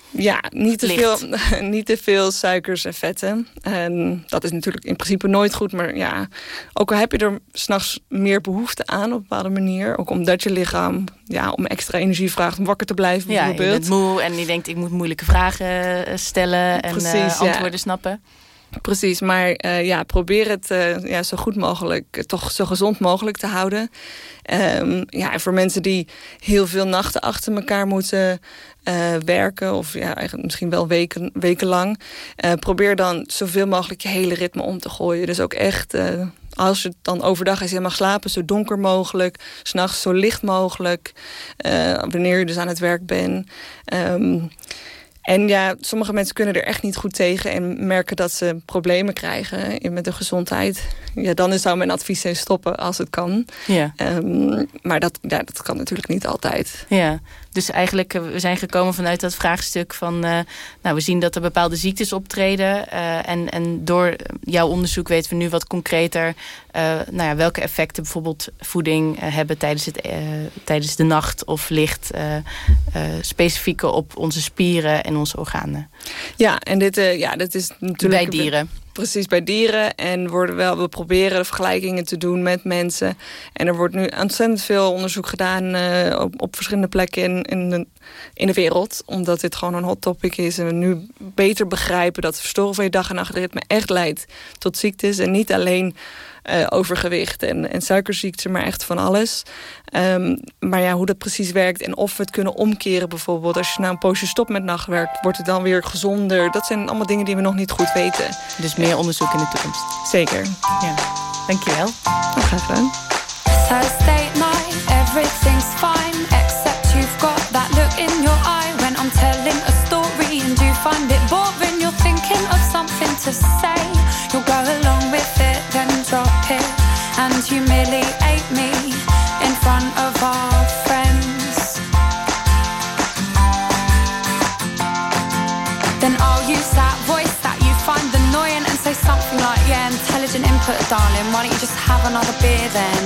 Ja, niet te, veel, niet te veel suikers en vetten. En dat is natuurlijk in principe nooit goed. Maar ja, ook al heb je er s'nachts meer behoefte aan op een bepaalde manier. Ook omdat je lichaam ja, om extra energie vraagt om wakker te blijven bijvoorbeeld. Ja, je bent moe en je denkt ik moet moeilijke vragen stellen en Precies, uh, antwoorden ja. snappen. Precies, maar uh, ja, probeer het uh, ja, zo goed mogelijk, toch zo gezond mogelijk te houden. Um, ja, en voor mensen die heel veel nachten achter elkaar moeten uh, werken... of ja, eigenlijk misschien wel weken, wekenlang... probeer dan zoveel mogelijk je hele ritme om te gooien. Dus ook echt als je dan overdag is, je mag slapen, zo donker mogelijk. S'nachts zo licht mogelijk. Uh, wanneer je dus aan het werk bent. Um, en ja, sommige mensen kunnen er echt niet goed tegen... en merken dat ze problemen krijgen met de gezondheid. Ja, dan zou mijn advies zijn stoppen als het kan. Ja. Um, maar dat, ja, dat kan natuurlijk niet altijd. Ja, dus eigenlijk uh, we zijn gekomen vanuit dat vraagstuk van... Uh, nou, we zien dat er bepaalde ziektes optreden. Uh, en, en door jouw onderzoek weten we nu wat concreter... nou ja, welke effecten bijvoorbeeld voeding hebben tijdens, het, tijdens de nacht of licht. specifieke op onze spieren en onze organen. Ja, en dit, ja, dit is natuurlijk... Bij dieren precies bij dieren. En worden wel, we proberen vergelijkingen te doen met mensen. En er wordt nu ontzettend veel onderzoek gedaan uh, op, op verschillende plekken in, in, de, in de wereld. Omdat dit gewoon een hot topic is. En we nu beter begrijpen dat verstoring van je dag- en nachtritme echt leidt tot ziektes. En niet alleen uh, overgewicht en, en suikerziekte, maar echt van alles. Um, maar ja, hoe dat precies werkt en of we het kunnen omkeren bijvoorbeeld. Als je nou een poosje stopt met nachtwerk, wordt het dan weer gezonder. Dat zijn allemaal dingen die we nog niet goed weten. Dus meer onderzoek in de toekomst. Zeker. Ja. Dankjewel. Nou, graag gedaan. Thursday night, everything's fine Except you've got that look in your eye When I'm telling a story and you find it boring You're thinking of something to say input, darling Why don't you just have another beer then?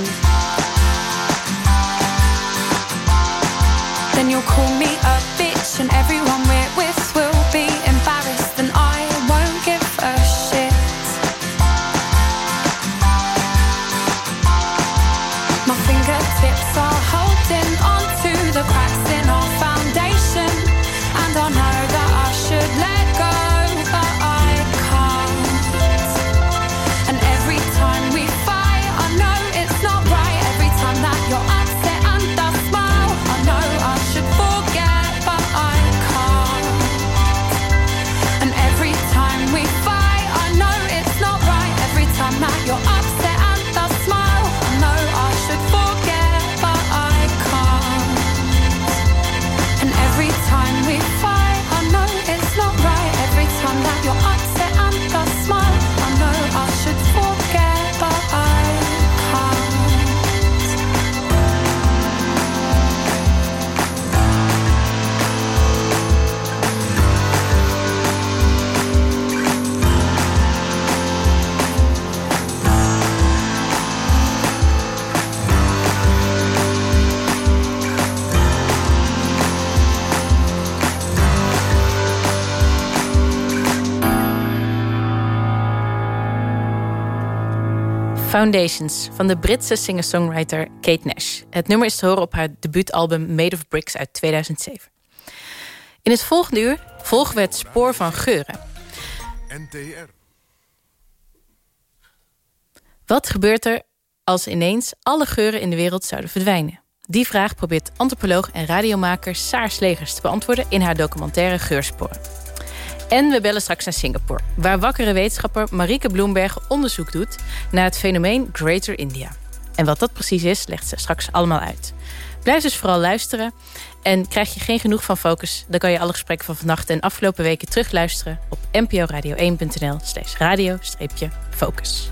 Then you'll call me a bitch And everyone we're with will Foundations van de Britse singer-songwriter Kate Nash. Het nummer is te horen op haar debuutalbum Made of Bricks uit 2007. In het volgende uur volgen we het spoor van geuren. NTR. Wat gebeurt er als ineens alle geuren in de wereld zouden verdwijnen? Die vraag probeert antropoloog en radiomaker Saar Slegers te beantwoorden... in haar documentaire Geursporen. En we bellen straks naar Singapore... waar wakkere wetenschapper Marieke Bloemberg onderzoek doet... naar het fenomeen Greater India. En wat dat precies is, legt ze straks allemaal uit. Blijf dus vooral luisteren. En krijg je geen genoeg van Focus... dan kan je alle gesprekken van vannacht en afgelopen weken terugluisteren... op nporadio1.nl slash radio-focus.